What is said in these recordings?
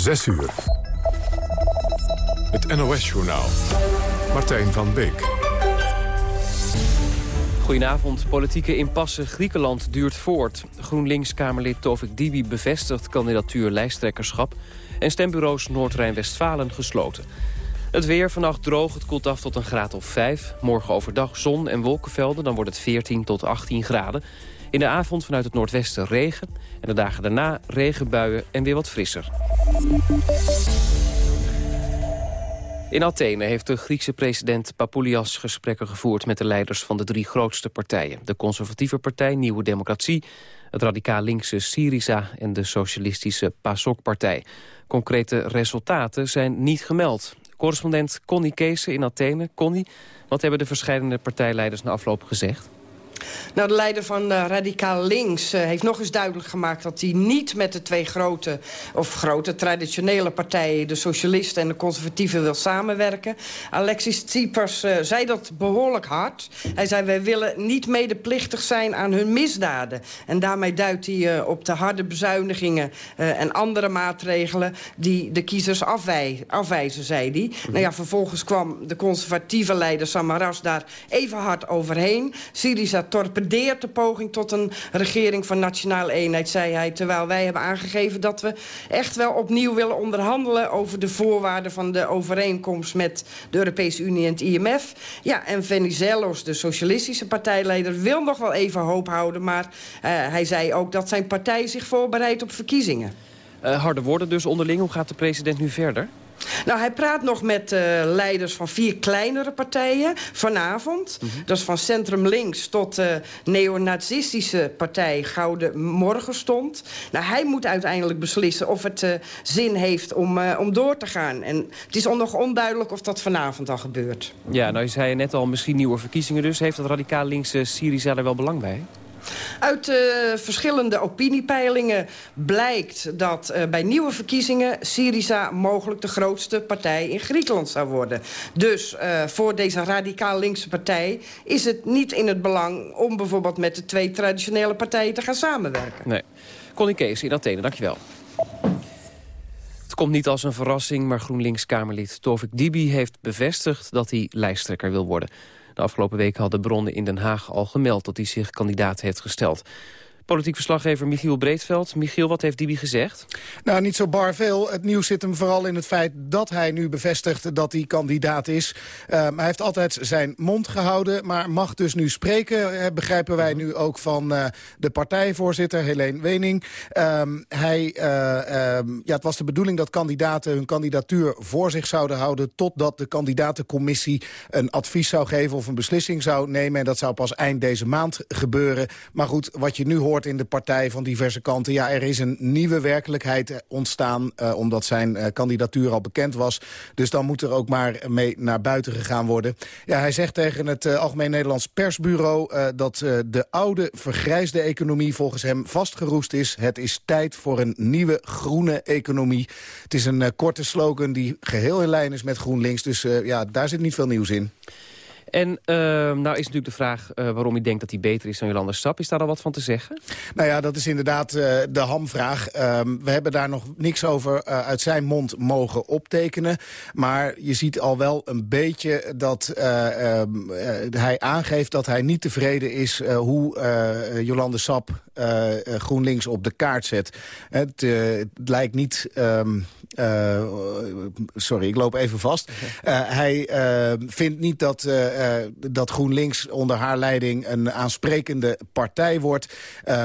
6 uur. Het NOS-journaal. Martijn van Beek. Goedenavond. Politieke impasse Griekenland duurt voort. GroenLinks-Kamerlid Tovik Dibi bevestigt kandidatuur lijsttrekkerschap... en stembureaus Noord-Rijn-Westfalen gesloten. Het weer vannacht droog, het koelt af tot een graad of 5. Morgen overdag zon en wolkenvelden, dan wordt het 14 tot 18 graden. In de avond vanuit het noordwesten regen. En de dagen daarna regenbuien en weer wat frisser. In Athene heeft de Griekse president Papoulias gesprekken gevoerd... met de leiders van de drie grootste partijen. De conservatieve partij Nieuwe Democratie... het radicaal linkse Syriza en de socialistische PASOK-partij. Concrete resultaten zijn niet gemeld. Correspondent Connie Kees in Athene. Connie, wat hebben de verschillende partijleiders na afloop gezegd? Nou, de leider van uh, Radicaal Links uh, heeft nog eens duidelijk gemaakt... dat hij niet met de twee grote, of grote traditionele partijen... de socialisten en de conservatieven wil samenwerken. Alexis Tsipras uh, zei dat behoorlijk hard. Hij zei, wij willen niet medeplichtig zijn aan hun misdaden. En daarmee duidt hij op de harde bezuinigingen... en andere maatregelen die de kiezers afwij afwijzen, zei hij. Nou ja, vervolgens kwam de conservatieve leider Samaras daar even hard overheen. Syriza torpedeert de poging tot een regering van nationale eenheid, zei hij. Terwijl wij hebben aangegeven dat we echt wel opnieuw willen onderhandelen... over de voorwaarden van de overeenkomst met de Europese Unie en het IMF. Ja, en Venizelos, de socialistische partijleider, wil nog wel even hoop houden... maar uh, hij zei ook dat zijn partij zich voorbereidt op verkiezingen. Uh, harde woorden dus onderling. Hoe gaat de president nu verder? Nou, hij praat nog met uh, leiders van vier kleinere partijen vanavond. Mm -hmm. Dat is van Centrum Links tot de uh, neonazistische partij Gouden Morgenstond. Nou, hij moet uiteindelijk beslissen of het uh, zin heeft om, om door te gaan. En het is nog onduidelijk of dat vanavond al gebeurt. Ja, nou je zei net al, misschien nieuwe verkiezingen dus. Heeft het radicaal linkse Syriza er wel belang bij? Uit uh, verschillende opiniepeilingen blijkt dat uh, bij nieuwe verkiezingen... Syriza mogelijk de grootste partij in Griekenland zou worden. Dus uh, voor deze radicaal linkse partij is het niet in het belang... om bijvoorbeeld met de twee traditionele partijen te gaan samenwerken. Nee. Connie Kees in Athene, dankjewel. Het komt niet als een verrassing, maar GroenLinks-Kamerlid Tovik Dibi heeft bevestigd dat hij lijsttrekker wil worden. Afgelopen week hadden bronnen in Den Haag al gemeld dat hij zich kandidaat heeft gesteld. Politiek verslaggever Michiel Breedveld. Michiel, wat heeft Dibi gezegd? Nou, niet zo bar veel. Het nieuws zit hem vooral in het feit dat hij nu bevestigt dat hij kandidaat is. Uh, hij heeft altijd zijn mond gehouden, maar mag dus nu spreken. Begrijpen wij nu ook van uh, de partijvoorzitter, Helene Wening. hij, ja, het was de bedoeling dat kandidaten hun kandidatuur voor zich zouden houden... totdat de kandidatencommissie een advies zou geven of een beslissing zou nemen. En dat zou pas eind deze maand gebeuren. Maar goed, wat je nu hoort in de partij van diverse kanten... ja, er is een nieuwe werkelijkheid ontstaan... Uh, omdat zijn uh, kandidatuur al bekend was. Dus dan moet er ook maar mee naar buiten gegaan worden. Ja, hij zegt tegen het Algemeen Nederlands Persbureau... dat de oude, vergrijsde economie volgens hem vastgeroest is. Het is tijd voor een nieuwe groene economie. Het is een korte slogan die geheel in lijn is met GroenLinks. Dus ja, daar zit niet veel nieuws in. En uh, nou is natuurlijk de vraag uh, waarom hij denkt dat hij beter is dan Jolanda Sap. Is daar al wat van te zeggen? Nou ja, dat is inderdaad uh, de hamvraag. we hebben daar nog niks over uit zijn mond mogen optekenen. Maar je ziet al wel een beetje dat hij aangeeft dat hij niet tevreden is... hoe Jolande Sap GroenLinks op de kaart zet. Het, het lijkt niet... Um, Uh, sorry, ik loop even vast. Hij uh, vindt niet dat, dat GroenLinks onder haar leiding een aansprekende partij wordt.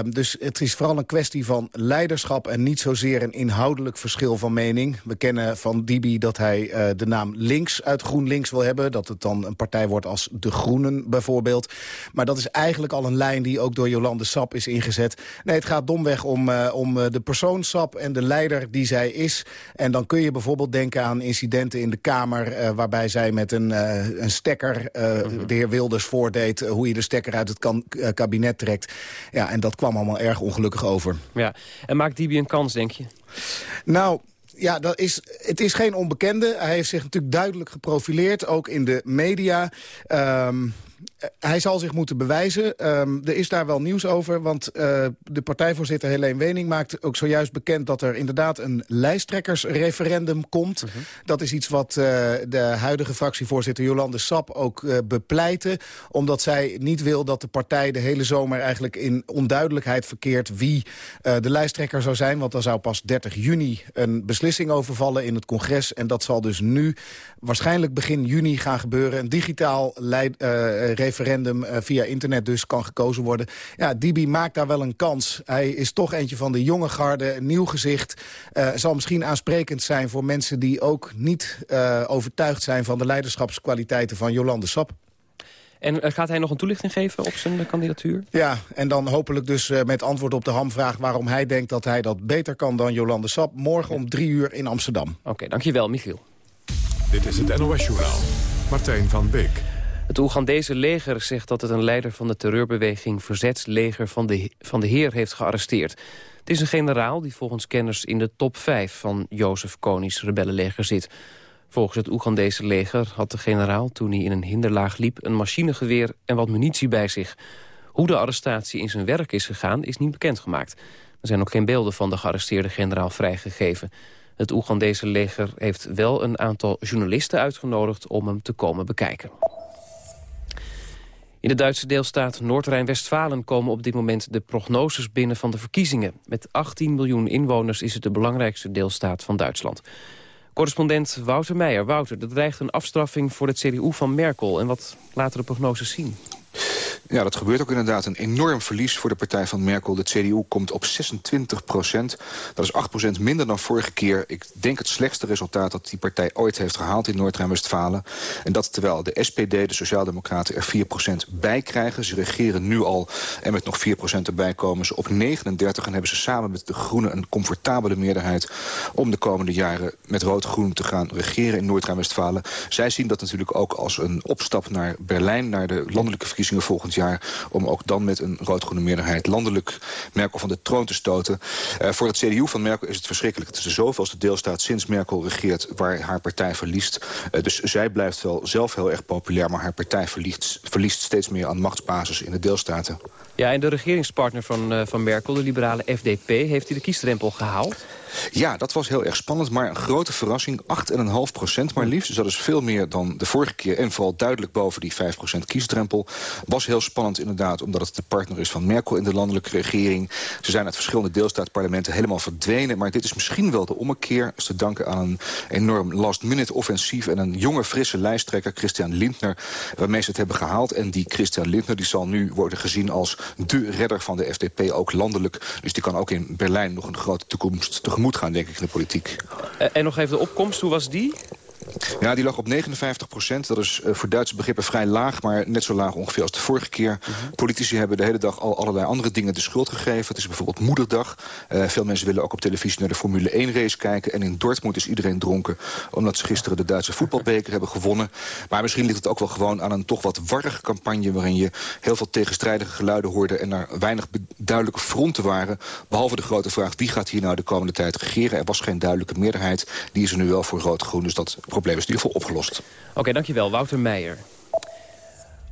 dus het is vooral een kwestie van leiderschap en niet zozeer een inhoudelijk verschil van mening. We kennen van Dibi dat hij de naam links uit GroenLinks wil hebben. Dat het dan een partij wordt als De Groenen bijvoorbeeld. Maar dat is eigenlijk al een lijn die ook door Jolande Sap is ingezet. Nee, het gaat domweg om, om de persoon Sap en de leider die zij is... En dan kun je bijvoorbeeld denken aan incidenten in de Kamer... Uh, waarbij zij met een, uh, een stekker, uh, -hmm. de heer Wilders voordeed... hoe je de stekker uit het kan, kabinet trekt. Ja, en dat kwam allemaal erg ongelukkig over. Ja, en maakt Dibi een kans, denk je? Nou, ja, dat is, het is geen onbekende. Hij heeft zich natuurlijk duidelijk geprofileerd, ook in de media. Um, hij zal zich moeten bewijzen. Ehm, er is daar wel nieuws over, want uh, de partijvoorzitter Helene Wening maakt ook zojuist bekend dat er inderdaad een lijsttrekkersreferendum komt. Mhm. Dat is iets wat uh, de huidige fractievoorzitter Jolande Sap ook bepleitte, omdat zij niet wil dat de partij de hele zomer eigenlijk in onduidelijkheid verkeert wie de lijsttrekker zou zijn, want dan zou pas 30 juni een beslissing overvallen in het congres en dat zal dus nu waarschijnlijk begin juni gaan gebeuren. Een digitaal leid, referendum uh, via internet dus kan gekozen worden. Ja, Dibi maakt daar wel een kans. Hij is toch eentje van de jonge garde, een nieuw gezicht. Uh, zal misschien aansprekend zijn voor mensen die ook niet uh, overtuigd zijn... van de leiderschapskwaliteiten van Jolande Sap. En gaat hij nog een toelichting geven op zijn kandidatuur? Ja, en dan hopelijk dus met antwoord op de hamvraag... waarom hij denkt dat hij dat beter kan dan Jolande Sap. Morgen om drie uur in Amsterdam. Oké, dankjewel, Michiel. Dit is het NOS Journaal. Martijn van Beek. Het Oegandese leger zegt dat het een leider van de terreurbeweging Verzetsleger van de, van de Heer heeft gearresteerd. Het is een generaal die volgens kenners in de top 5 van Jozef Koni's rebellenleger zit. Volgens het Oegandese leger had de generaal toen hij in een hinderlaag liep een machinegeweer en wat munitie bij zich. Hoe de arrestatie in zijn werk is gegaan is niet bekendgemaakt. Er zijn ook geen beelden van de gearresteerde generaal vrijgegeven. Het Oegandese leger heeft wel een aantal journalisten uitgenodigd om hem te komen bekijken. In de Duitse deelstaat Noord-Rijn-Westfalen komen op dit moment de prognoses binnen van de verkiezingen. Met 18 miljoen inwoners is het de belangrijkste deelstaat van Duitsland. Correspondent Wouter Meijer. Wouter, er dreigt een afstraffing voor het CDU van Merkel. En wat laten de prognoses zien? Ja, dat gebeurt ook inderdaad. Een enorm verlies voor de partij van Merkel. De CDU komt op 26 procent. Dat is 8 procent minder dan vorige keer. Ik denk het slechtste resultaat dat die partij ooit heeft gehaald in Noord-Rijn-Westfalen. En dat terwijl de SPD, de Sociaaldemocraten, er 4 procent bij krijgen. Ze regeren nu al en met nog 4 procent erbij komen ze op 39. En hebben ze samen met de Groenen een comfortabele meerderheid... om de komende jaren met rood-groen te gaan regeren in Noord-Rijn-Westfalen. Zij zien dat natuurlijk ook als een opstap naar Berlijn... naar de landelijke verkiezingen volgend jaar... om ook dan met een rood-groene meerderheid landelijk Merkel van de troon te stoten. Uh, voor het CDU van Merkel is het verschrikkelijk. Het is de zoveelste deelstaat sinds Merkel regeert waar haar partij verliest. Uh, dus zij blijft wel zelf heel erg populair... maar haar partij verliest, verliest steeds meer aan machtsbasis in de deelstaten. Ja, en de regeringspartner van, uh, van Merkel, de liberale FDP... heeft hij de kiesdrempel gehaald? Ja, dat was heel erg spannend, maar een grote verrassing. 8,5 procent maar liefst. Dus dat is veel meer dan de vorige keer. En vooral duidelijk boven die 5 procent kiesdrempel. Was heel spannend inderdaad, omdat het de partner is van Merkel in de landelijke regering. Ze zijn uit verschillende deelstaatparlementen helemaal verdwenen. Maar dit is misschien wel de ommekeer. Is te danken aan een enorm last-minute offensief... en een jonge, frisse lijsttrekker, Christian Lindner... waarmee ze het hebben gehaald. En die Christian Lindner die zal nu worden gezien als de redder van de FDP, ook landelijk. Dus die kan ook in Berlijn nog een grote toekomst tegemoet moet gaan, denk ik, in de politiek. Eh, en nog even de opkomst, hoe was die? Ja, die lag op 59 procent. Dat is uh, voor Duitse begrippen vrij laag, maar net zo laag ongeveer als de vorige keer. Mhm. Politici hebben de hele dag al allerlei andere dingen de schuld gegeven. Het is bijvoorbeeld moederdag. Uh, veel mensen willen ook op televisie naar de Formule 1 race kijken. En in Dortmund is iedereen dronken omdat ze gisteren de Duitse voetbalbeker hebben gewonnen. Maar misschien ligt het ook wel gewoon aan een toch wat warrige campagne... waarin je heel veel tegenstrijdige geluiden hoorde... en er weinig duidelijke fronten waren. Behalve de grote vraag wie gaat hier nou de komende tijd regeren. Er was geen duidelijke meerderheid. Die is er nu wel voor rood-groen, dus dat probleem is in ieder opgelost. Oké, dankjewel. Wouter Meijer.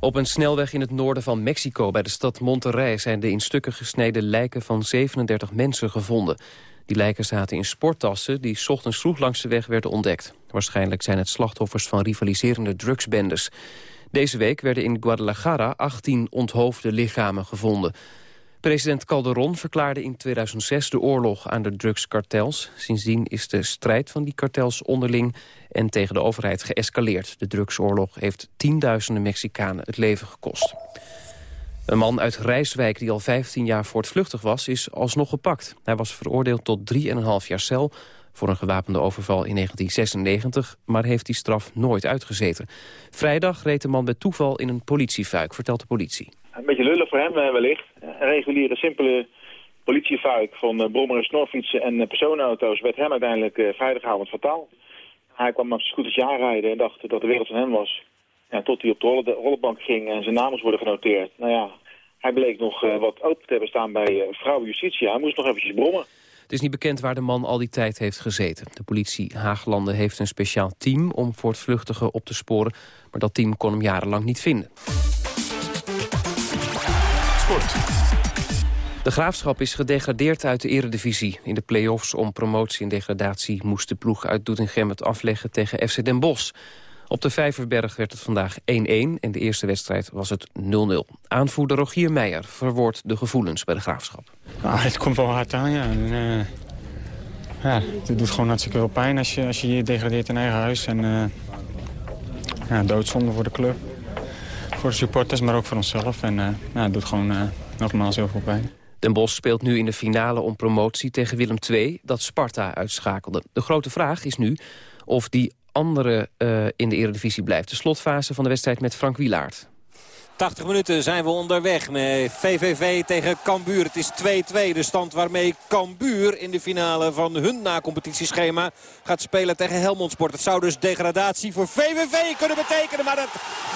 Op een snelweg in het noorden van Mexico bij de stad Monterrey... zijn de in stukken gesneden lijken van 37 mensen gevonden. Die lijken zaten in sporttassen die ochtends vroeg langs de weg werden ontdekt. Waarschijnlijk zijn het slachtoffers van rivaliserende drugsbendes. Deze week werden in Guadalajara 18 onthoofde lichamen gevonden. President Calderon verklaarde in 2006 de oorlog aan de drugskartels. Sindsdien is de strijd van die kartels onderling en tegen de overheid geëscaleerd. De drugsoorlog heeft tienduizenden Mexicanen het leven gekost. Een man uit Rijswijk die al 15 jaar voortvluchtig was, is alsnog gepakt. Hij was veroordeeld tot 3,5 jaar cel voor een gewapende overval in 1996... maar heeft die straf nooit uitgezeten. Vrijdag reed de man bij toeval in een politiefuik, vertelt de politie. Een beetje lullig voor hem eh, wellicht. Een reguliere, simpele politiefuik van uh, brommer en snorfietsen en uh, personenauto's... werd hem uiteindelijk uh, vrijdagavond fataal. Hij kwam op zijn scootertje aanrijden en dacht dat de wereld van hem was. Ja, tot hij op de, rollenbank ging en zijn naam moest worden genoteerd. Nou ja, hij bleek nog wat open te hebben staan bij vrouw Justitia. Hij moest nog eventjes brommen. Het is niet bekend waar de man al die tijd heeft gezeten. De politie Haaglanden heeft een speciaal team om voortvluchtigen op te sporen... maar dat team kon hem jarenlang niet vinden. Sport. De Graafschap is gedegradeerd uit de eredivisie. In de play-offs om promotie en degradatie moest de ploeg uit Doetinchem het afleggen tegen FC Den Bosch. Op de Vijverberg werd het vandaag 1-1 en de eerste wedstrijd was het 0-0. Aanvoerder Rogier Meijer verwoordt de gevoelens bij de Graafschap. Ah, het komt wel hard aan, ja. En, uh, ja het doet gewoon hartstikke veel pijn als je als je, degradeert in eigen huis. En, uh, ja, doodzonde voor de club, voor de supporters, maar ook voor onszelf. En uh, ja, het doet gewoon nogmaals heel veel pijn. Den Bosch speelt nu in de finale om promotie tegen Willem II... dat Sparta uitschakelde. De grote vraag is nu of die andere uh, in de eredivisie blijft. De slotfase van de wedstrijd met Frank Wielaert. 80 minuten zijn we onderweg met VVV tegen Cambuur. Het is 2-2 de stand waarmee Cambuur in de finale van hun na-competitieschema gaat spelen tegen Helmond Sport. Het zou dus degradatie voor VVV kunnen betekenen, maar dat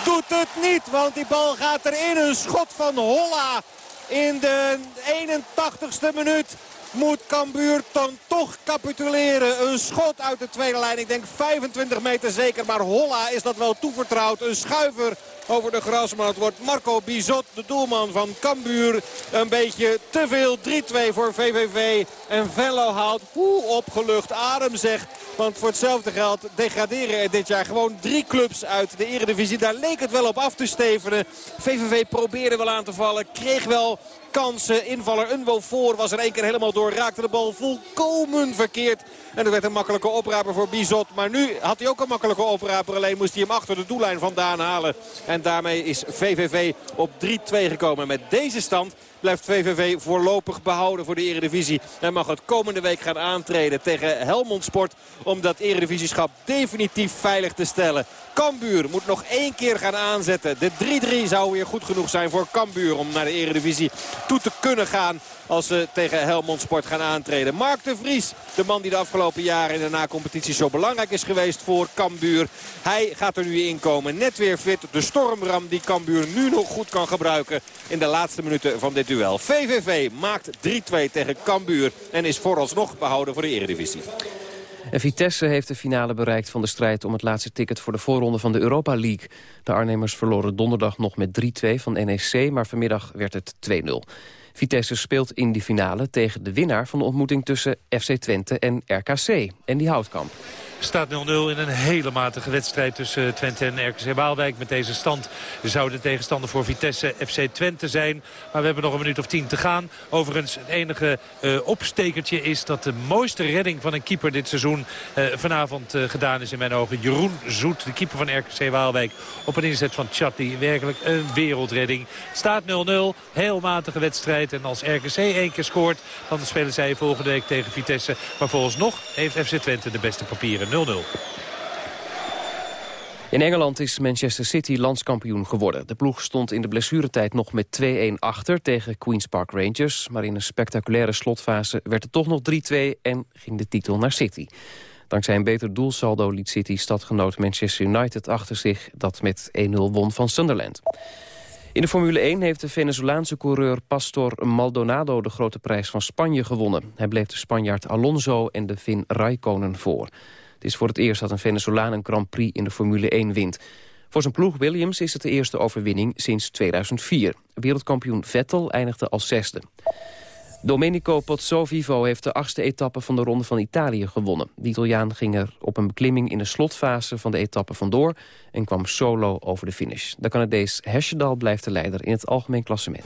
doet het niet. Want die bal gaat erin. Een schot van Holla in de 81ste minuut moet Cambuur dan toch capituleren. Een schot uit de tweede lijn. Ik denk 25 meter zeker. Maar Holla is dat wel toevertrouwd. Een schuiver over de grasmat. Wordt Marco Bizot, de doelman van Cambuur. Een beetje te veel. 3-2 voor VVV. En Venlo haalt hoe opgelucht adem zegt. Want voor hetzelfde geld degraderen er dit jaar gewoon drie clubs uit de eredivisie. Daar leek het wel op af te stevenen. VVV probeerde wel aan te vallen. Kreeg wel kansen. Invaller Unwo voor was er één keer helemaal door. Raakte de bal volkomen verkeerd. En er werd een makkelijke opraper voor Bizot. Maar nu had hij ook een makkelijke opraper. Alleen moest hij hem achter de doellijn vandaan halen. En daarmee is VVV op 3-2 gekomen. Met deze stand blijft VVV voorlopig behouden voor de Eredivisie. En mag het komende week gaan aantreden tegen Helmond Sport. Om dat Eredivisieschap definitief veilig te stellen. Cambuur moet nog één keer gaan aanzetten. De 3-3 zou weer goed genoeg zijn voor Cambuur om naar de Eredivisie toe te kunnen gaan als ze tegen Helmond Sport gaan aantreden. Mark de Vries, de man die de afgelopen jaren in de na-competitie zo belangrijk is geweest voor Cambuur. Hij gaat er nu in komen. Net weer fit. De stormram die Cambuur nu nog goed kan gebruiken in de laatste minuten van dit duel. VVV maakt 3-2 tegen Cambuur en is vooralsnog behouden voor de Eredivisie. En Vitesse heeft de finale bereikt van de strijd om het laatste ticket voor de voorronde van de Europa League. De Arnhemmers verloren donderdag nog met 3-2 van NEC, maar vanmiddag werd het 2-0. Vitesse speelt in die finale tegen de winnaar van de ontmoeting tussen FC Twente en RKC en die Houtkamp. Staat 0-0 in een hele matige wedstrijd tussen Twente en RKC Waalwijk. Met deze stand zou de tegenstander voor Vitesse FC Twente zijn. Maar we hebben nog een minuut of tien te gaan. Overigens, het enige uh, opstekertje is dat de mooiste redding van een keeper dit seizoen uh, vanavond gedaan is in mijn ogen. Jeroen Zoet, de keeper van RKC Waalwijk, op een inzet van Chatti. Werkelijk een wereldredding. Staat 0-0, heel matige wedstrijd. En als RKC één keer scoort, dan spelen zij volgende week tegen Vitesse. Maar volgens nog heeft FC Twente de beste papieren. 0-0. In Engeland is Manchester City landskampioen geworden. De ploeg stond in de blessuretijd nog met 2-1 achter tegen Queen's Park Rangers. Maar in een spectaculaire slotfase werd het toch nog 3-2 en ging de titel naar City. Dankzij een beter doelsaldo liet City stadgenoot Manchester United achter zich... dat met 1-0 won van Sunderland. In de Formule 1 heeft de Venezolaanse coureur Pastor Maldonado de grote prijs van Spanje gewonnen. Hij bleef de Spanjaard Alonso en de Fin Raikkonen voor. Het is voor het eerst dat een Venezolaan een Grand Prix in de Formule 1 wint. Voor zijn ploeg Williams is het de eerste overwinning sinds 2004. Wereldkampioen Vettel eindigde als zesde. Domenico Pozzovivo heeft de achtste etappe van de Ronde van Italië gewonnen. De Italiaan ging er op een beklimming in de slotfase van de etappe vandoor... en kwam solo over de finish. De Canadees Hesjedal blijft de leider in het algemeen klassement.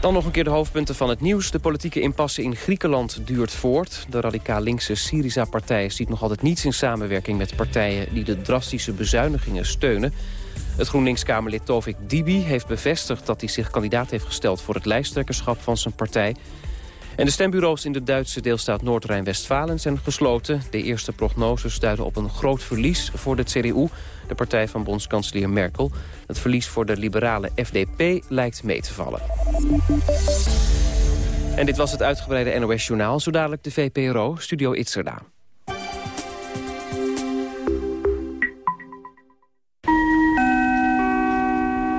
Dan nog een keer de hoofdpunten van het nieuws. De politieke impasse in Griekenland duurt voort. De radicaal linkse Syriza-partij ziet nog altijd niets in samenwerking met partijen die de drastische bezuinigingen steunen. Het GroenLinks-Kamerlid Tovik Dibi heeft bevestigd dat hij zich kandidaat heeft gesteld voor het lijsttrekkerschap van zijn partij. En de stembureaus in de Duitse deelstaat Noord-Rijn-Westfalen zijn gesloten. De eerste prognoses duiden op een groot verlies voor de CDU, de partij van bondskanselier Merkel. Het verlies voor de liberale FDP lijkt mee te vallen. En dit was het uitgebreide NOS-journaal. Zo dadelijk de VPRO, Studio Itzerda.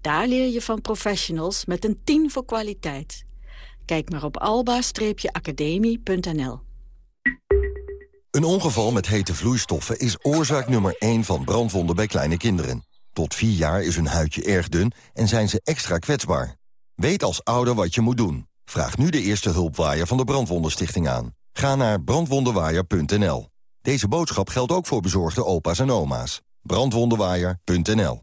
Daar leer je van professionals met een 10 voor kwaliteit. Kijk maar op alba-academie.nl Een ongeval met hete vloeistoffen is oorzaak nummer 1 van brandwonden bij kleine kinderen. Tot 4 jaar is hun huidje erg dun en zijn ze extra kwetsbaar. Weet als ouder wat je moet doen. Vraag nu de eerste hulpwaaier van de Brandwondenstichting aan. Ga naar brandwondenwaaier.nl. Deze boodschap geldt ook voor bezorgde opa's en oma's. Brandwondenwaaier.nl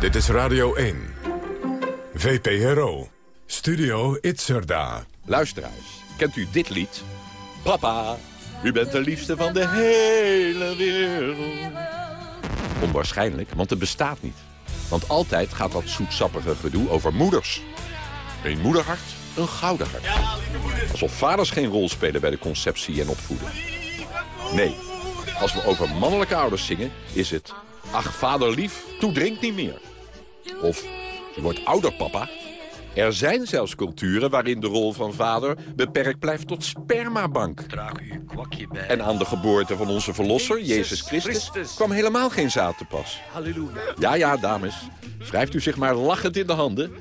Dit is Radio 1. VPRO. Studio Itzerda. Luisteraars, kent u dit lied? Papa, u bent de liefste van de hele wereld. Onwaarschijnlijk, want het bestaat niet. Want altijd gaat dat zoetsappige gedoe over moeders. Een moederhart, een gouden hart. Alsof vaders geen rol spelen bij de conceptie en opvoeden. Nee, als we over mannelijke ouders zingen, is het... Ach, vader lief, toe drink niet meer. Of, je wordt ouder, papa. Er zijn zelfs culturen waarin de rol van vader beperkt blijft tot spermabank. En aan de geboorte van onze verlosser, Jezus Christus, kwam helemaal geen zaad te pas. Halleluja. Ja, ja, dames. Wrijft u zich maar lachend in de handen.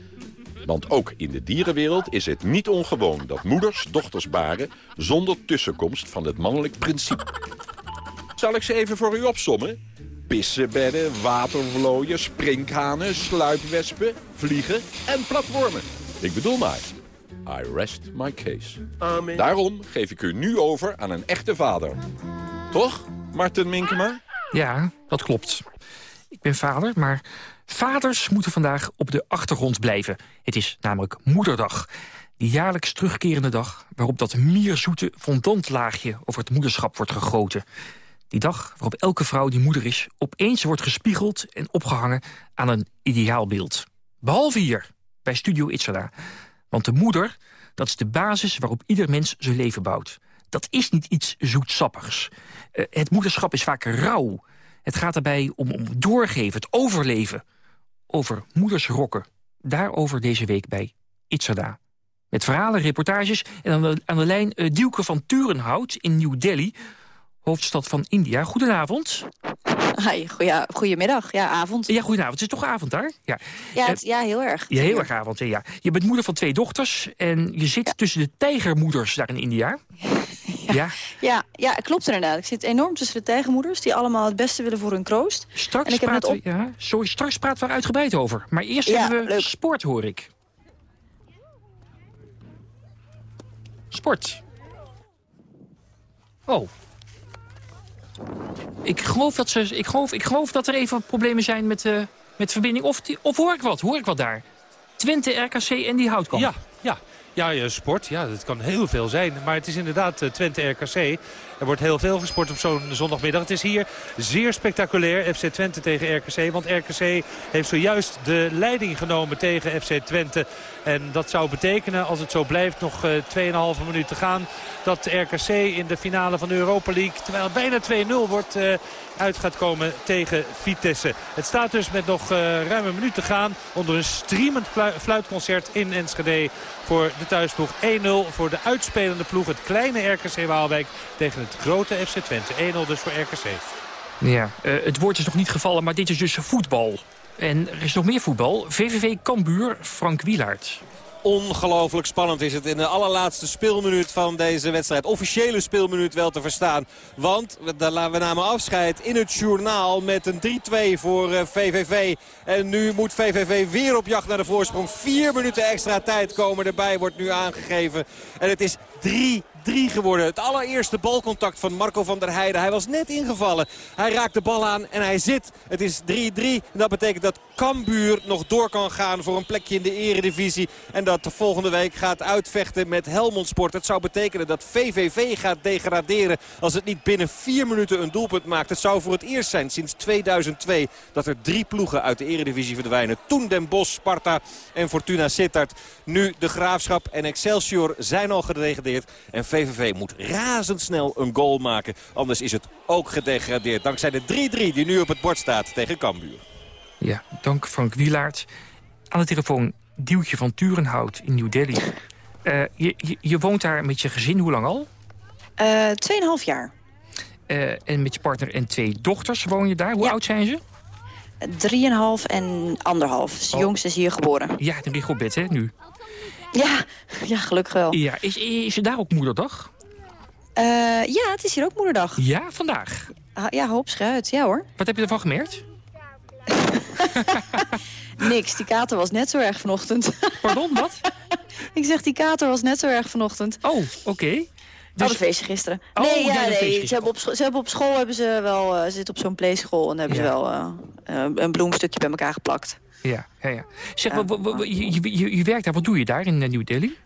Want ook in de dierenwereld is het niet ongewoon dat moeders dochters baren... zonder tussenkomst van het mannelijk principe. Zal ik ze even voor u opsommen? Pissenbedden, watervlooien, sprinkhanen, sluipwespen, vliegen en platwormen. Ik bedoel maar, I rest my case. Amen. Daarom geef ik u nu over aan een echte vader. Toch, Martin Minkema? Ja, dat klopt. Ik ben vader, maar vaders moeten vandaag op de achtergrond blijven. Het is namelijk Moederdag. Die jaarlijks terugkerende dag waarop dat mierzoete fondantlaagje over het moederschap wordt gegoten. Die dag waarop elke vrouw die moeder is opeens wordt gespiegeld en opgehangen aan een ideaalbeeld. Behalve hier, bij Studio Itzela. Want de moeder, dat is de basis waarop ieder mens zijn leven bouwt. Dat is niet iets zoetsappigs. Uh, het moederschap is vaak rauw. Het gaat daarbij om, om doorgeven, het overleven. Over moedersrokken. Daarover deze week bij Itzada. Met verhalen, reportages en aan de, lijn uh, van Turenhout in New Delhi hoofdstad van India. Goedenavond. Hi, goeie, goedemiddag. Ja, avond. Ja, goedenavond. Het is toch avond daar? Ja, ja, het, ja heel erg. Ja, heel erg avond, ja. Je bent moeder van twee dochters en je zit ja. tussen de tijgermoeders daar in India. Ja. Ja. ja, ja, klopt inderdaad. Ik zit enorm tussen de tijgermoeders die allemaal het beste willen voor hun kroost. Straks, en ik heb praten, op... ja, sorry, straks praten we uitgebreid over. Maar eerst ja, hebben we leuk. sport, hoor ik. Sport. Oh, ik geloof dat, ze, ik geloof, ik geloof dat er even problemen zijn met, uh, met verbinding. Of, of hoor ik wat? Hoor ik wat daar? Twente, RKC en die houtkamp. Ja, ja. Ja, sport, ja, dat kan heel veel zijn. Maar het is inderdaad uh, Twente-RKC. Er wordt heel veel gesport op zo'n zondagmiddag. Het is hier zeer spectaculair, FC Twente tegen RKC. Want RKC heeft zojuist de leiding genomen tegen FC Twente. En dat zou betekenen, als het zo blijft, nog uh, 2,5 minuten te gaan... dat RKC in de finale van de Europa League, terwijl bijna 2-0 wordt... Uit gaat komen tegen Vitesse. Het staat dus met nog ruim een minuut te gaan onder een streamend fluitconcert in Enschede voor de thuisploeg. 1-0 voor de uitspelende ploeg, het kleine RKC Waalwijk tegen het grote FC Twente. 1-0 dus voor RKC. Ja, uh, het woord is nog niet gevallen, maar dit is dus voetbal. En er is nog meer voetbal. VVV Cambuur, Frank Wielaert. Ongelooflijk spannend is het in de allerlaatste speelminuut van deze wedstrijd. Officiële speelminuut wel te verstaan. Want we namen afscheid in het journaal met een 3-2 voor VVV. En nu moet VVV weer op jacht naar de voorsprong. Vier minuten extra tijd komen erbij, wordt nu aangegeven. En het is 3-3 geworden. Het allereerste balcontact van Marco van der Heijden. Hij was net ingevallen. Hij raakt de bal aan en hij zit. Het is 3-3. En dat betekent dat Cambuur nog door kan gaan voor een plekje in de eredivisie. En dat de volgende week gaat uitvechten met Helmond Sport. Het zou betekenen dat VVV gaat degraderen als het niet binnen vier minuten een doelpunt maakt. Het zou voor het eerst zijn sinds 2002 dat er drie ploegen uit de eredivisie verdwijnen. Toen Den Bosch, Sparta en Fortuna Sittard. Nu de Graafschap en Excelsior zijn al gedegradeerd. En VVV moet razendsnel een goal maken. Anders is het ook gedegradeerd. Dankzij de 3-3 die nu op het bord staat tegen Cambuur. Ja, dank Frank Wielaert. Aan de telefoon Dieuwtje van Turenhout in New Delhi. Uh, je, je, je, woont daar met je gezin, hoe lang al? Uh, Tweeënhalf jaar. Uh, en met je partner en twee dochters woon je daar. Hoe ja. oud zijn ze? Drieënhalf en anderhalf. Dus de oh. jongste is hier geboren. Ja, de bed, hè, nu? Ja, ja gelukkig wel. Ja, is, is er daar ook moederdag? Uh, ja, het is hier ook moederdag. Ja, vandaag? Ja, hoop schuit. Ja hoor. Wat heb je ervan gemerkt? Niks, die kater was net zo erg vanochtend. Pardon, wat? Ik zeg, die kater was net zo erg vanochtend. Oh, oké. Okay. Dus... Oh, feestje gisteren. Oh, nee, ja, nee. Ze, hebben op school, ze hebben op school hebben ze wel, uh, ze zitten op zo'n playschool en hebben ja. ze wel uh, een bloemstukje bij elkaar geplakt. Ja, ja, ja. Zeg. Je, je, je, werkt daar, wat doe je daar in New Delhi?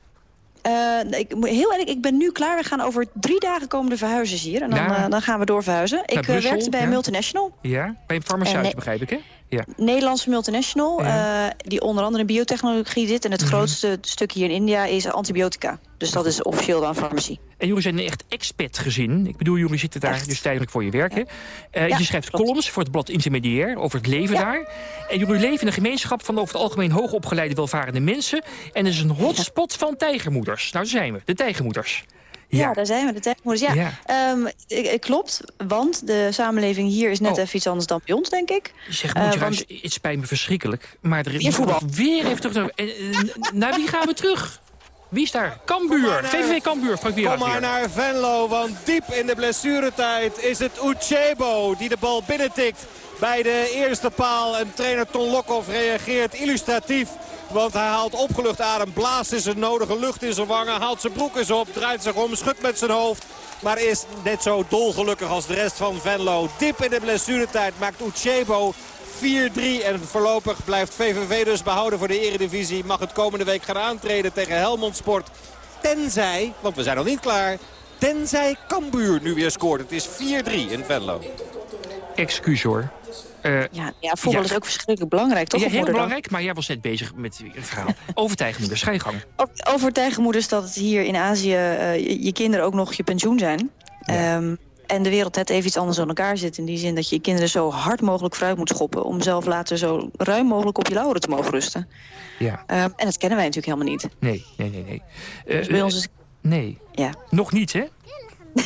Uh, ik, heel eerlijk, ik ben nu klaar. We gaan over drie dagen komen de verhuizers hier. En dan, ja. uh, dan gaan we doorverhuizen. Ik uh, werkte bij ja. een multinational. Ja, bij een farmaceut begrijp ik, hè? Ja. Nederlandse multinational, ja. die onder andere in biotechnologie zit. En het mm -hmm. grootste stuk hier in India is antibiotica. Dus dat is officieel dan farmacie. En jullie zijn een echt expert gezin. Ik bedoel, jullie zitten daar echt. dus tijdelijk voor je werk. Ja. Uh, ja, je schrijft klopt. columns voor het blad Intermediair over het leven daar. En jullie leven in een gemeenschap van over het algemeen hoogopgeleide welvarende mensen. En er is een hotspot van tijgermoeders. Nou, daar zijn we, de tijgermoeders. Ja. ja, daar zijn we, de tijgermoeders. Ja, ja. Um, klopt, want de samenleving hier is net oh. even iets anders dan bij ons, denk ik. Zeg, moet je uh, want... het spijt me verschrikkelijk. Maar er is voetbal. weer even terug. En, naar wie gaan we terug? Wie is daar? Cambuur. VVV Cambuur. Frank Kom maar naar Venlo, want diep in de blessuretijd is het Uchebo die de bal binnentikt bij de eerste paal. En trainer Ton Lokhoff reageert illustratief. Want hij haalt opgelucht adem, blaast in zijn nodige lucht in zijn wangen... haalt zijn broek eens op, draait zich om, schudt met zijn hoofd... maar is net zo dolgelukkig als de rest van Venlo. Diep in de blessuretijd maakt Uchebo 4-3 en voorlopig blijft VVV dus behouden voor de eredivisie. Mag het komende week gaan aantreden tegen Helmond Sport. Tenzij, want we zijn nog niet klaar, tenzij Cambuur nu weer scoort. Het is 4-3 in Venlo. Excuus hoor. Uh, ja, ja, voetbal ja. is ook verschrikkelijk belangrijk, toch? Ja, heel belangrijk, maar jij was net bezig met het verhaal. Over tijgermoeders, ga je gang. Over tijgermoeders dat het hier in Azië uh, je, je, kinderen ook nog je pensioen zijn. Ja. Um, en de wereld net even iets anders aan elkaar zit. In die zin dat je je kinderen zo hard mogelijk vooruit moet schoppen... om zelf later zo ruim mogelijk op je lauweren te mogen rusten. Ja. Uh, en dat kennen wij natuurlijk helemaal niet. Nee, nee, nee. nee. Uh, dus bij ons is... Nee. Ja. Nog niet, hè?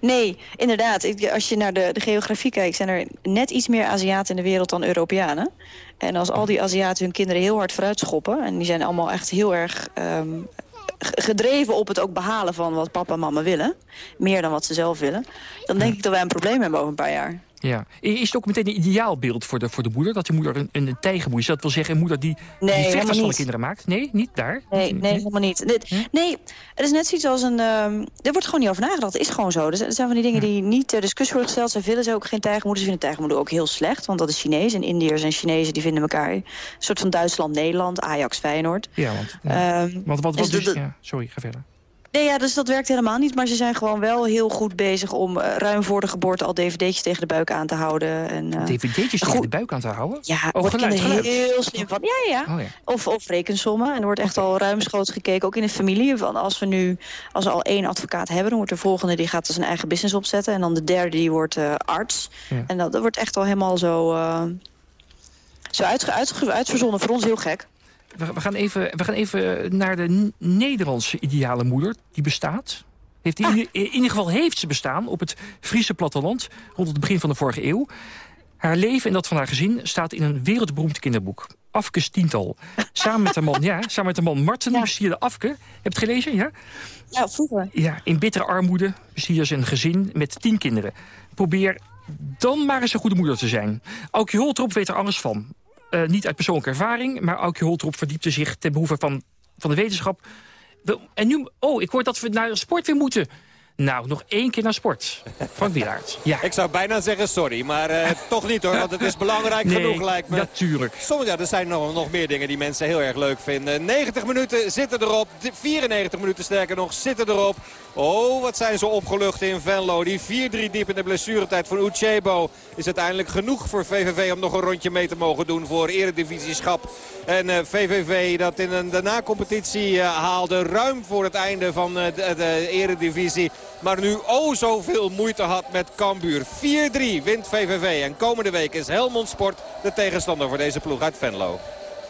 nee, inderdaad. Als je naar de, de geografie kijkt... zijn er net iets meer Aziaten in de wereld dan Europeanen. En als al die Aziaten hun kinderen heel hard vooruit schoppen... en die zijn allemaal echt heel erg... Um, gedreven op het ook behalen van wat papa en mama willen. Meer dan wat ze zelf willen. Dan denk ik dat wij een probleem hebben over een paar jaar. Ja. Is het ook meteen een ideaalbeeld voor de, voor de moeder? Dat de moeder een, een tijgermoeder is? Dat wil zeggen een moeder die, nee, die vechters van de kinderen maakt? Nee, niet daar? Nee, nee, helemaal niet. Dit, hm? Nee, het is net zoiets als een... Um, er wordt gewoon niet over nagedacht. Het is gewoon zo. Er zijn van die dingen hm. die niet ter discussie worden gesteld. Ze willen ze ook geen tijgermoeder. Ze vinden tijgermoeder ook heel slecht. Want dat is Chinees. En Indiërs en Chinezen die vinden elkaar... een soort van Duitsland-Nederland, Ajax-Feyenoord. Ja, want... Ja. Um, want wat, wat dus, dus, ja, sorry, ga verder. Nee, ja, dus dat werkt helemaal niet. Maar ze zijn gewoon wel heel goed bezig om uh, ruim voor de geboorte al dvd'tjes tegen de buik aan te houden. En, uh, dvd'tjes tegen de buik aan te houden? Ja, oh, wordt geluid, geluid. heel slim van. Ja, ja. Oh, ja. Of, of rekensommen. En er wordt echt okay. al ruimschoots gekeken, ook in de familie. Van als we nu, als we al één advocaat hebben, dan wordt de volgende die gaat zijn eigen business opzetten. En dan de derde die wordt uh, arts. Ja. En dat, dat wordt echt al helemaal zo, zo uitge, uitge, uitverzonnen. Voor ons heel gek. We gaan, even, we gaan even naar de Nederlandse ideale moeder. Die bestaat. Heeft in, ah. in, ieder geval heeft ze bestaan op het Friese platteland... rond het begin van de vorige eeuw. Haar leven en dat van haar gezin staat in een wereldberoemd kinderboek. Afke's tiental. Samen met haar man, ja, samen met haar man Marten ja. bestierde Afke. Heb je het gelezen, ja? Ja, vroeger. Ja, in bittere armoede bestierde ze een gezin met tien kinderen. Probeer dan maar eens een goede moeder te zijn. Aukje Holtrop weet er alles van. Uh, niet uit persoonlijke ervaring, maar Aukje Holtrop verdiepte zich ten behoeve van, van de wetenschap En nu, oh, ik hoor dat we naar sport weer moeten. Nou, nog één keer naar sport. Frank Wielaert. Ja. Ik zou bijna zeggen sorry, maar uh, toch niet hoor. Want het is belangrijk nee, genoeg lijkt me. natuurlijk. Soms, ja, er zijn nog, nog meer dingen die mensen heel erg leuk vinden. 90 minuten zitten erop. 94 minuten sterker nog zitten erop. Oh, wat zijn ze opgelucht in Venlo. Die 4-3 diep in de blessuretijd van Uchebo is uiteindelijk genoeg voor VVV om nog een rondje mee te mogen doen voor eredivisieschap. En VVV dat in een, de na-competitie uh, haalde ruim voor het einde van uh, de, eredivisie. Maar nu oh zoveel moeite had met Cambuur. 4-3 wint VVV. En komende week is Helmond Sport de tegenstander voor deze ploeg uit Venlo.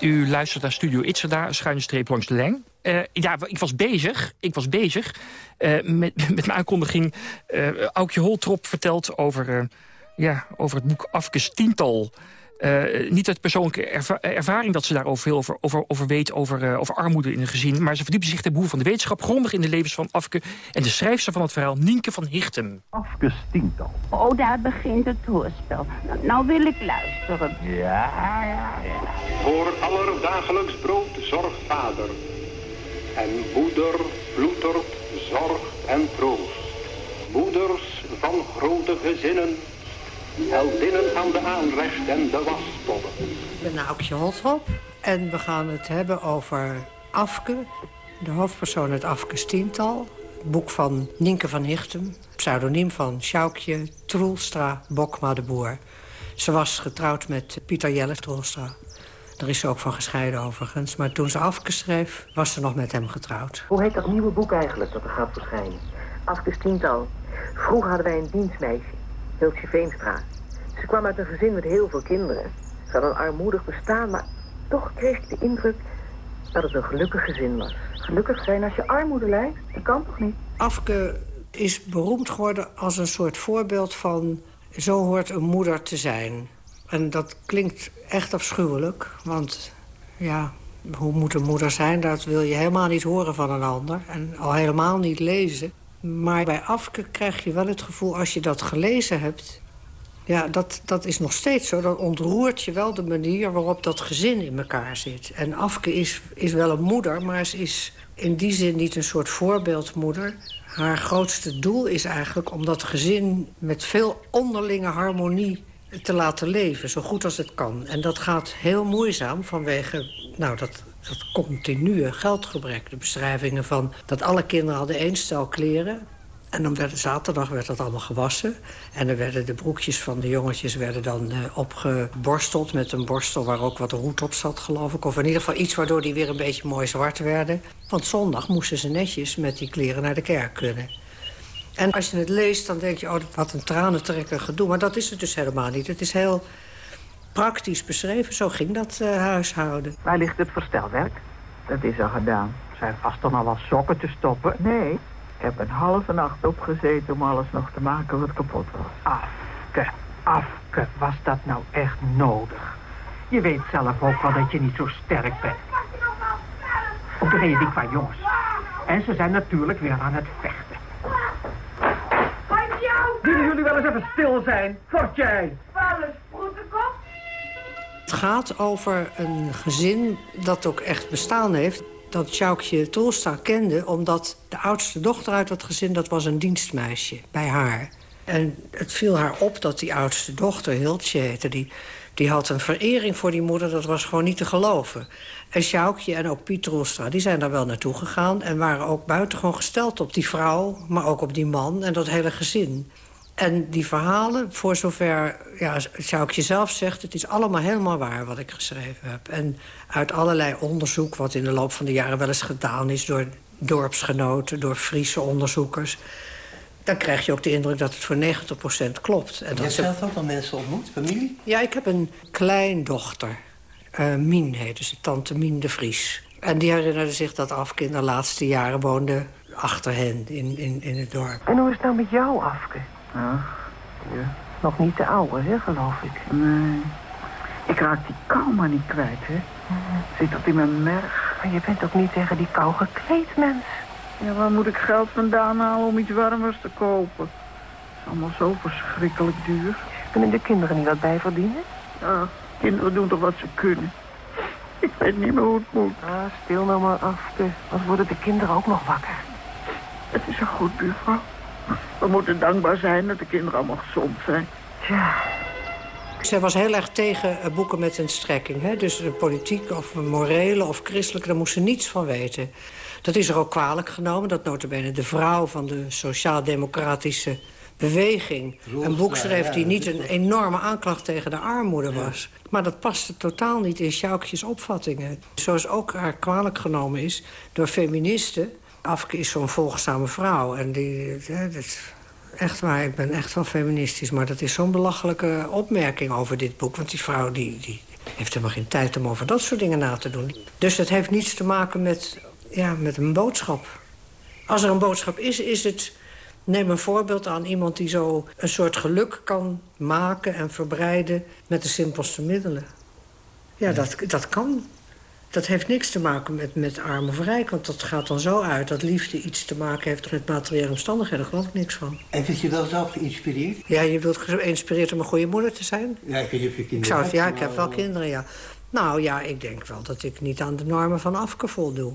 U luistert naar Studio Itzerda, schuine streep langs de lijn. Uh, ja, ik was bezig, ik was bezig uh, met, met mijn aankondiging. Uh, Aukje Holtrop vertelt over, ja, over het boek Afkes Tiental... Uh, niet uit persoonlijke erva ervaring dat ze daarover veel over, over, over weet... Over, uh, over armoede in een gezin. Maar ze verdiept zich ten behoeve van de wetenschap... grondig in de levens van Afke en de schrijfster van het verhaal Nienke van Hichtem. Afke Stiental. Oh, daar begint het hoorspel. Nou, nou wil ik luisteren. Ja, ja, ja. Voor allerdagelijks brood zorgt vader. En moeder ploetert zorg en troost. Moeders van grote gezinnen heldinnen van de aanrecht en de waspollen. Ik ben Aukje Holtrop en we gaan het hebben over Afke, de hoofdpersoon uit Afke's tiental. Het boek van Nienke van Hichtem, pseudoniem van Sjoukje Troelstra Bokma de Boer. Ze was getrouwd met Pieter Jelle Troelstra. Daar is ze ook van gescheiden overigens. Maar toen ze Afke schreef, was ze nog met hem getrouwd. Hoe heet dat nieuwe boek eigenlijk dat er gaat verschijnen? Afke's tiental. Vroeger hadden wij een dienstmeisje. Hiltje Veenstra. Ze kwam uit een gezin met heel veel kinderen. Ze had een armoedig bestaan, maar toch kreeg ik de indruk dat het een gelukkig gezin was. Gelukkig zijn als je armoede lijdt, dat kan toch niet? Afke is beroemd geworden als een soort voorbeeld van... zo hoort een moeder te zijn. En dat klinkt echt afschuwelijk, want ja, hoe moet een moeder zijn? Dat wil je helemaal niet horen van een ander en al helemaal niet lezen. Maar bij Afke krijg je wel het gevoel, als je dat gelezen hebt... ja, dat, dat is nog steeds zo. Dan ontroert je wel de manier waarop dat gezin in elkaar zit. En Afke is, is wel een moeder, maar ze is in die zin niet een soort voorbeeldmoeder. Haar grootste doel is eigenlijk om dat gezin met veel onderlinge harmonie te laten leven, zo goed als het kan. En dat gaat heel moeizaam vanwege nou, dat dat continue geldgebrek. De beschrijvingen van dat alle kinderen hadden één stel kleren. En dan werd zaterdag werd dat allemaal gewassen. En dan werden de broekjes van de jongetjes werden dan uh, opgeborsteld... met een borstel waar ook wat roet op zat, geloof ik. Of in ieder geval iets waardoor die weer een beetje mooi zwart werden. Want zondag moesten ze netjes met die kleren naar de kerk kunnen. En als je het leest, dan denk je, oh, wat een tranentrekker gedoe. Maar dat is het dus helemaal niet. Het is heel praktisch beschreven. Zo ging dat uh, huishouden. Waar ligt het verstelwerk? Dat is al gedaan. Zijn vast dan al wat sokken te stoppen? Nee, ik heb een halve nacht opgezeten om alles nog te maken wat kapot was. Afke, Afke, was dat nou echt nodig? Je weet zelf ook wel dat je niet zo sterk bent. Ben je die qua jongens. En ze zijn natuurlijk weer aan het vechten. Wel eens even stil zijn? Vuile sproetenkop! Het gaat over een gezin dat ook echt bestaan heeft. Dat Sjoukje Tolsta kende omdat de oudste dochter uit dat gezin... dat was een dienstmeisje bij haar. En het viel haar op dat die oudste dochter, Hiltje heette... die, die had een verering voor die moeder, dat was gewoon niet te geloven. En Sjoukje en ook Piet Troelstra, die zijn daar wel naartoe gegaan... en waren ook buitengewoon gesteld op die vrouw, maar ook op die man en dat hele gezin. En die verhalen, voor zover, ja, zou ik je zelf zegt... het is allemaal helemaal waar wat ik geschreven heb. En uit allerlei onderzoek, wat in de loop van de jaren wel eens gedaan is... door dorpsgenoten, door Friese onderzoekers... dan krijg je ook de indruk dat het voor 90% klopt. En je hebt zelf ook al mensen ontmoet, familie? Ja, ik heb een kleindochter. Uh, Mien heette ze, tante Mien de Vries. En die herinnerde zich dat Afke in de laatste jaren woonde achter hen in, in, in het dorp. En hoe is het nou met jou, Afke? Ach, ja. Nog niet de oude, hè, geloof ik. Nee. Ik raak die kou maar niet kwijt, hè. Zit dat in mijn merg. Maar je bent ook niet tegen die kou gekleed, mens. Ja, waar moet ik geld vandaan halen om iets warmers te kopen? Het is allemaal zo verschrikkelijk duur. Kunnen de kinderen niet wat bij verdienen? Ja, kinderen doen toch wat ze kunnen. Ik weet niet meer hoe het moet. Ah, stil nou maar af, anders worden de kinderen ook nog wakker. Het is een goed, buurvrouw. We moeten dankbaar zijn dat de kinderen allemaal gezond zijn. Tja. Zij was heel erg tegen eh, boeken met een strekking. Hè? Dus de politiek of morele of christelijke, daar moest ze niets van weten. Dat is er ook kwalijk genomen. Dat notabene de vrouw van de sociaal-democratische beweging... een boek schreef die niet een enorme aanklacht tegen de armoede was. Maar dat paste totaal niet in Sjoukjes opvattingen. Zoals ook haar kwalijk genomen is door feministen. Afke is zo'n volgzame vrouw. En die, hè, dat, echt waar, ik ben echt wel feministisch. Maar dat is zo'n belachelijke opmerking over dit boek. Want die vrouw die, die heeft helemaal geen tijd om over dat soort dingen na te doen. Dus dat heeft niets te maken met, ja, met een boodschap. Als er een boodschap is, is het... Neem een voorbeeld aan iemand die zo een soort geluk kan maken en verbreiden met de simpelste middelen. Ja, dat, dat kan. Dat heeft niks te maken met, met arm of rijk, want dat gaat dan zo uit dat liefde iets te maken heeft met materiële omstandigheden. Daar geloof ik niks van. En vind je wel zelf geïnspireerd? Ja, je wilt geïnspireerd om een goede moeder te zijn? Ja, ik weet niet of je kinderen Ik zou hebt, ja, ik heb wel kinderen, ja. Nou ja, ik denk wel dat ik niet aan de normen van Afke voldoe.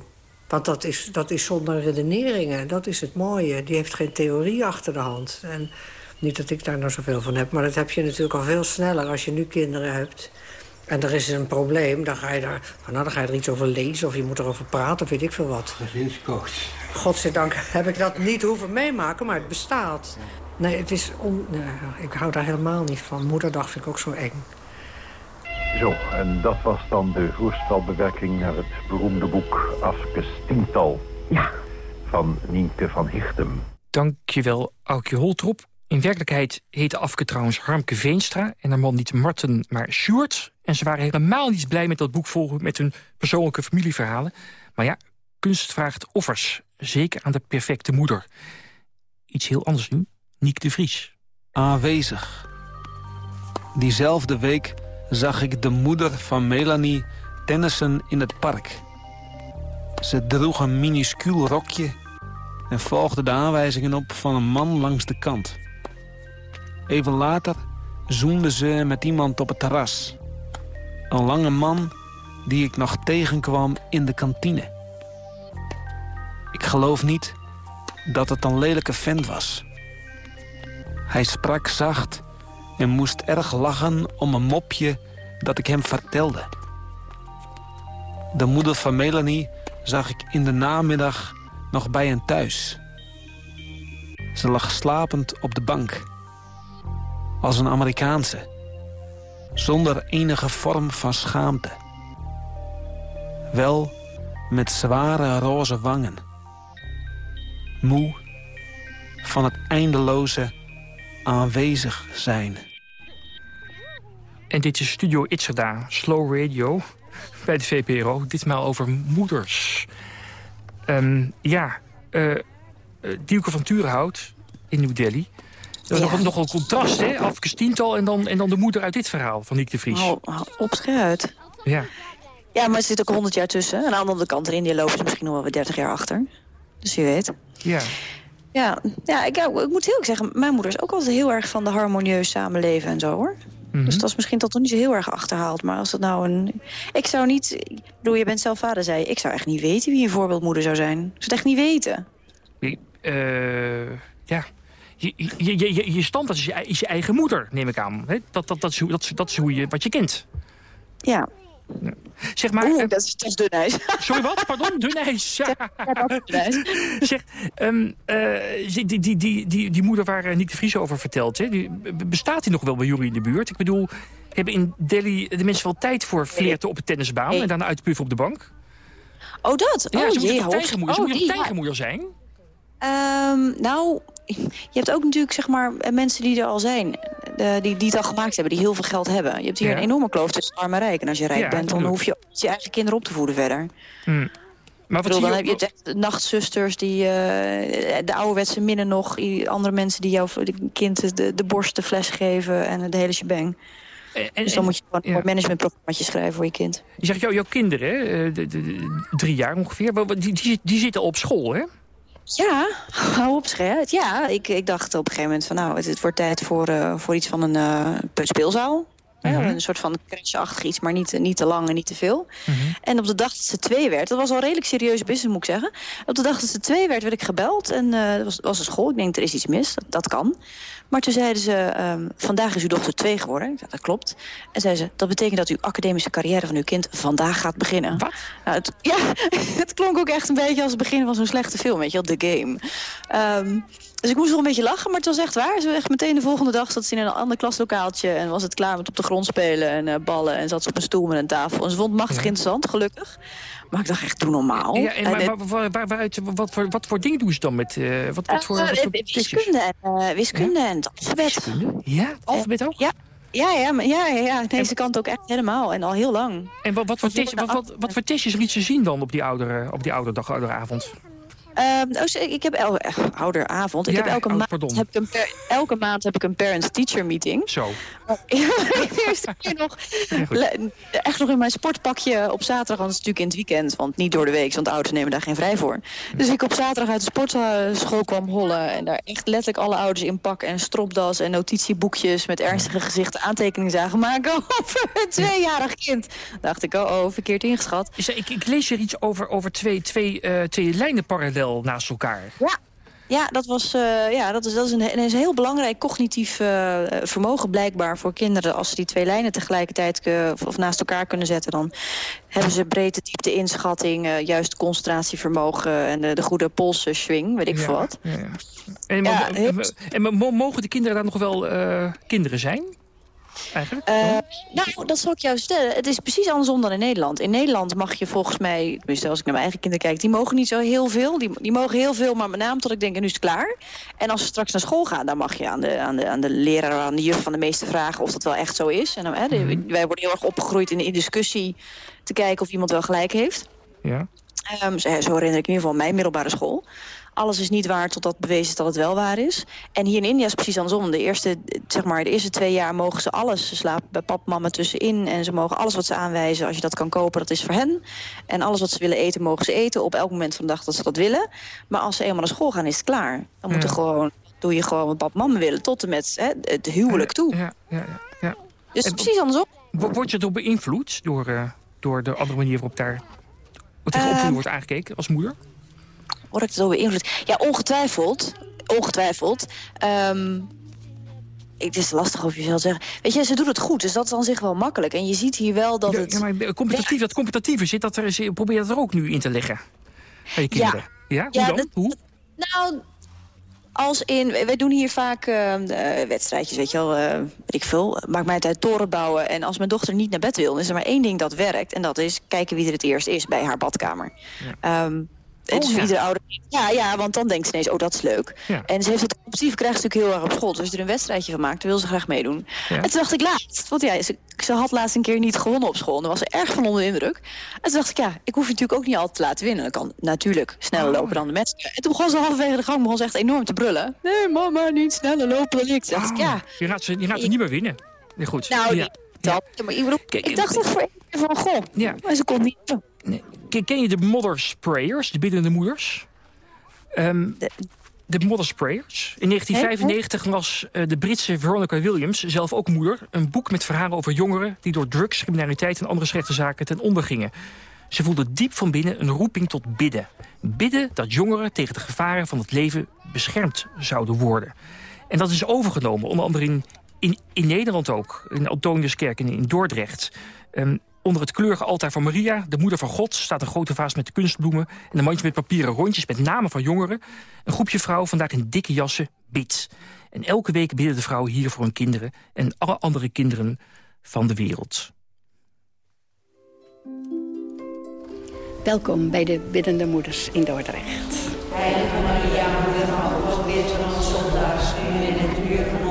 Want dat is, dat is zonder redeneringen. Dat is het mooie. Die heeft geen theorie achter de hand. En niet dat ik daar nou zoveel van heb. Maar dat heb je natuurlijk al veel sneller als je nu kinderen hebt. En er is een probleem. Dan ga je, daar, nou, dan ga je er iets over lezen. Of je moet erover praten. Of weet ik veel wat. Gezinscoach. Godzijdank heb ik dat niet hoeven meemaken. Maar het bestaat. Nee, het is on... nee, ik hou daar helemaal niet van. Moederdag vind ik ook zo eng. Zo, en dat was dan de voorspelbewerking naar het beroemde boek Afkes Tiental. Ja. Van Nienke van Hichtem. Dankjewel, Aukje Holtrop. In werkelijkheid heette Afke trouwens Harmke Veenstra... en haar man niet Marten, maar Sjoerd. En ze waren helemaal niet blij met dat boek vol met hun persoonlijke familieverhalen. Maar ja, kunst vraagt offers. Zeker aan de perfecte moeder. Iets heel anders nu. Niek de Vries. Aanwezig. Diezelfde week zag ik de moeder van Melanie tennissen in het park. Ze droeg een minuscuul rokje en volgde de aanwijzingen op van een man langs de kant. Even later zoende ze met iemand op het terras. Een lange man die ik nog tegenkwam in de kantine. Ik geloof niet dat het een lelijke vent was. Hij sprak zacht en moest erg lachen om een mopje dat ik hem vertelde. De moeder van Melanie zag ik in de namiddag nog bij hen thuis. Ze lag slapend op de bank. Als een Amerikaanse. Zonder enige vorm van schaamte. Wel met zware roze wangen. Moe van het eindeloze aanwezig zijn. En dit is Studio Itzerda, Slow Radio, bij de VPRO. Ditmaal over moeders. Ehm, ja, eh eh, Dielke van Turenhout in New Delhi. Dat is Ja. nog, nogal contrast, hè? Afkes tiental en dan, en dan de moeder uit dit verhaal van Niek de Vries. Hou op, uit. Ja. Ja, maar er zit ook 100 jaar tussen. En aan de andere kant, in India lopen ze misschien nog wel weer 30 jaar achter. Dus wie weet. Ja. Ja, ja ik, ja, ik moet heel erg zeggen, mijn moeder is ook altijd heel erg van de harmonieus samenleven en zo hoor. Mhm. Dus dat is misschien tot nog niet zo heel erg achterhaald. Maar als dat nou een. Ik zou niet. Ik bedoel, je bent zelf vader, zei je. Ik zou echt niet weten wie een voorbeeldmoeder zou zijn. Ik zou het echt niet weten. Eh, ja. Je, je, je, je, je standaard is je, is je eigen moeder, neem ik aan. Dat, dat, dat, is hoe, dat, dat is hoe je, wat je kent. Ja. Zeg maar... Oeh, dat is, is dun ijs. Sorry, wat? Pardon? Dun ijs. Ja. zeg, ehm, eh, die, die, die, die, die, moeder waar eh, Nick de Vries over vertelt... Hè, die, bestaat die nog wel bij jullie in de buurt? Ik bedoel, hebben in Delhi de mensen wel tijd voor flirten op een tennisbaan... En daarna uitpuffen op de bank? Oh, dat? Ja, oh, ze moet toch hoofd- tijgermoeder, ze oh, moet tijgermoeder zijn? Ehm, nou, je hebt ook natuurlijk zeg maar mensen die er al zijn. die, die het al gemaakt hebben, die heel veel geld hebben. Je hebt hier Ja. een enorme kloof tussen arm en rijk. En als je rijk Ja, bent, dan hoef je je eigen kinderen op te voeden verder. Hm. Maar wat bedoel, dan je heb je echt nachtzusters, die, eh, de ouderwetse minnen nog. Andere mensen die jouw kind de, de borst de fles geven en de hele shebang. en- dus dan moet je gewoon een managementprogrammaatje schrijven voor je kind. Je zegt, jou, jouw kinderen, eh, de, de- de- drie jaar ongeveer, die, die, die zitten al op school, hè? Ja, hou op scherp. Ja, ik, ik dacht op een gegeven moment van nou, het, het wordt tijd voor, eh, voor iets van een eh, speelzaal. Mhm. Een soort van crashachtig iets, maar niet, niet te lang en niet te veel. En op de dag dat ze twee werd, dat was al redelijk serieuze business moet ik zeggen. Op de dag dat ze twee werd, werd ik gebeld. En eh dat was, was een school. Ik denk, er is iets mis. Dat, dat kan. Maar toen zeiden ze, ehm, vandaag is uw dochter twee geworden. Dat klopt. En zeiden ze, dat betekent dat uw academische carrière van uw kind vandaag gaat beginnen. Wat? Nou, het, ja, het klonk ook echt een beetje als het begin van zo'n slechte film, weet je wel, The Game. Ehm, dus ik moest wel een beetje lachen, maar het was echt waar. Ze echt meteen de volgende dag zat ze in een ander klaslokaaltje... en was het klaar met op de grond spelen en eh, ballen... en zat ze op een stoel met een tafel. En ze vond het machtig interessant, gelukkig. Maar ik dacht echt, doe normaal. Ja, en, maar, het- maar waar, waar, waaruit, wat, voor, wat voor dingen doen ze dan met... eh, wat, wat voor, Eh, wat voor eh, testjes? wiskunde en, eh, wiskunde en het alfabet. Ja, het alfabet ook? Ja, ja, ja, maar, ja, ja, deze kant ook echt helemaal. En al heel lang. En wat, wat, voor test, wat, wat, wat voor testjes liet ze zien dan op die oudere, op die ouderdag, ouderavond? Ehm, oh, ik heb el eh, ouderavond. Ik Ja, heb elke, oh, maand pardon. heb ik een per- elke maand heb ik een parent-teacher meeting. Zo. Ja, de eerste keer nog echt nog in mijn sportpakje op zaterdag, want het is natuurlijk in het weekend, want niet door de week, want ouders nemen daar geen vrij voor. Dus ik op zaterdag uit de sportschool kwam hollen en daar echt letterlijk alle ouders in pak en stropdas en notitieboekjes met ernstige gezichten aantekeningen zagen maken over een tweejarig kind. Dacht ik, oh, oh verkeerd ingeschat. Ik, ik lees hier iets over, over twee, twee, eh, twee lijnen parallel naast elkaar. Ja. Ja, dat, was, eh, ja, dat is, dat is een, een heel belangrijk cognitief eh, vermogen blijkbaar voor kinderen. Als ze die twee lijnen tegelijkertijd eh, of, naast elkaar kunnen zetten... dan hebben ze breedte, diepte, inschatting, juist concentratievermogen... en de, de goede polsswing, weet ik veel wat. Ja, ja. En, Ja, maar- heel- en mogen de kinderen daar nog wel kinderen zijn? Eigenlijk? Eh, nou, dat zal ik jou stellen. Het is precies andersom dan in Nederland. In Nederland mag je volgens mij, tenminste als ik naar mijn eigen kinderen kijk... die mogen niet zo heel veel. Die, die mogen heel veel, maar met name tot ik denk, en nu is het klaar. En als ze straks naar school gaan, dan mag je aan de, aan de, aan de leraar... aan de juf van de meeste vragen of dat wel echt zo is. En dan, hè, de- wij worden heel erg opgegroeid in de discussie... te kijken of iemand wel gelijk heeft. Ja. Ehm, zo, zo herinner ik in ieder geval mijn middelbare school. Alles is niet waar totdat bewezen is dat het wel waar is. En hier in India is het precies andersom. De eerste, zeg maar, de eerste twee jaar mogen ze alles. Ze slapen bij pap mama tussenin. En ze mogen alles wat ze aanwijzen. Als je dat kan kopen, dat is voor hen. En alles wat ze willen eten, mogen ze eten. Op elk moment van de dag dat ze dat willen. Maar als ze eenmaal naar school gaan, is het klaar. Dan moet Ja. gewoon, doe je gewoon wat pap mama willen. Tot en met hè, het huwelijk toe. Ja, ja, ja. ja. Dus het is precies andersom. Wo- Word je door beïnvloed door, eh, door de andere manier waarop daar tegen Ehm, opvoeding wordt aangekeken als moeder? Word ik er zo beïnvloed? Ja, ongetwijfeld. Ongetwijfeld. Ehm, het is lastig over jezelf te zeggen. Weet je, ze doet het goed, dus dat is aan zich wel makkelijk. En je ziet hier wel dat Ja, het... ja, maar competitief, dat competitieve zit dat er, ze- probeer dat er ook nu in te leggen. Bij je kinderen. Ja, hoe Ja, dan? Hoe? Nou, als in... Wij doen hier vaak eh, wedstrijdjes, weet je wel. eh, weet ik veel. Maakt mij het uit toren bouwen. En als mijn dochter niet naar bed wil, dan is er maar één ding dat werkt. En dat is kijken wie er het eerst is bij haar badkamer. Ehm, het Oh, ja. iedere ouder... Ja, ja, want dan denkt ze ineens, oh, dat is leuk. Ja. En ze heeft het competitief krijgt ze natuurlijk heel erg op school. Dus je er een wedstrijdje van maakt, dan wil ze graag meedoen. Ja. En toen dacht ik laatst, want ja, ze, ze had laatst een keer niet gewonnen op school. En daar was ze erg van onder de indruk. En toen dacht ik, ja, ik hoef je natuurlijk ook niet altijd te laten winnen. Dat kan natuurlijk sneller Oh. lopen dan de mensen. En toen begon ze halverwege de gang begon ze echt enorm te brullen. Nee, mama, niet sneller lopen dan ik. Toen dacht ik, ja, Je gaat ze, je gaat ze niet meer winnen. Nee, goed. nou, ja. dat. Maar ik, bedoel, ik dacht toch voor één keer van, goh, Ja. maar ze kon niet. Ken, je de Mother Sprayers, de biddende moeders? Ehm, de Mother Sprayers. In 1995 was eh, de Britse Veronica Williams, zelf ook moeder... een boek met verhalen over jongeren... die door drugs, criminaliteit en andere slechte zaken ten onder gingen. Ze voelde diep van binnen een roeping tot bidden. Bidden dat jongeren tegen de gevaren van het leven beschermd zouden worden. En dat is overgenomen, onder andere in, in, in Nederland ook. In Antoniuskerk en in Dordrecht. Ehm, onder het kleurige altaar van Maria, de moeder van God... staat een grote vaas met kunstbloemen... en een mandje met papieren rondjes met namen van jongeren. Een groepje vrouwen, vandaag in dikke jassen, bidt. En elke week bidden de vrouwen hier voor hun kinderen... en alle andere kinderen van de wereld. Welkom bij de Biddende Moeders in Dordrecht. Heilige Maria, moeder van God, bid van ons zondags, nu en in het uur van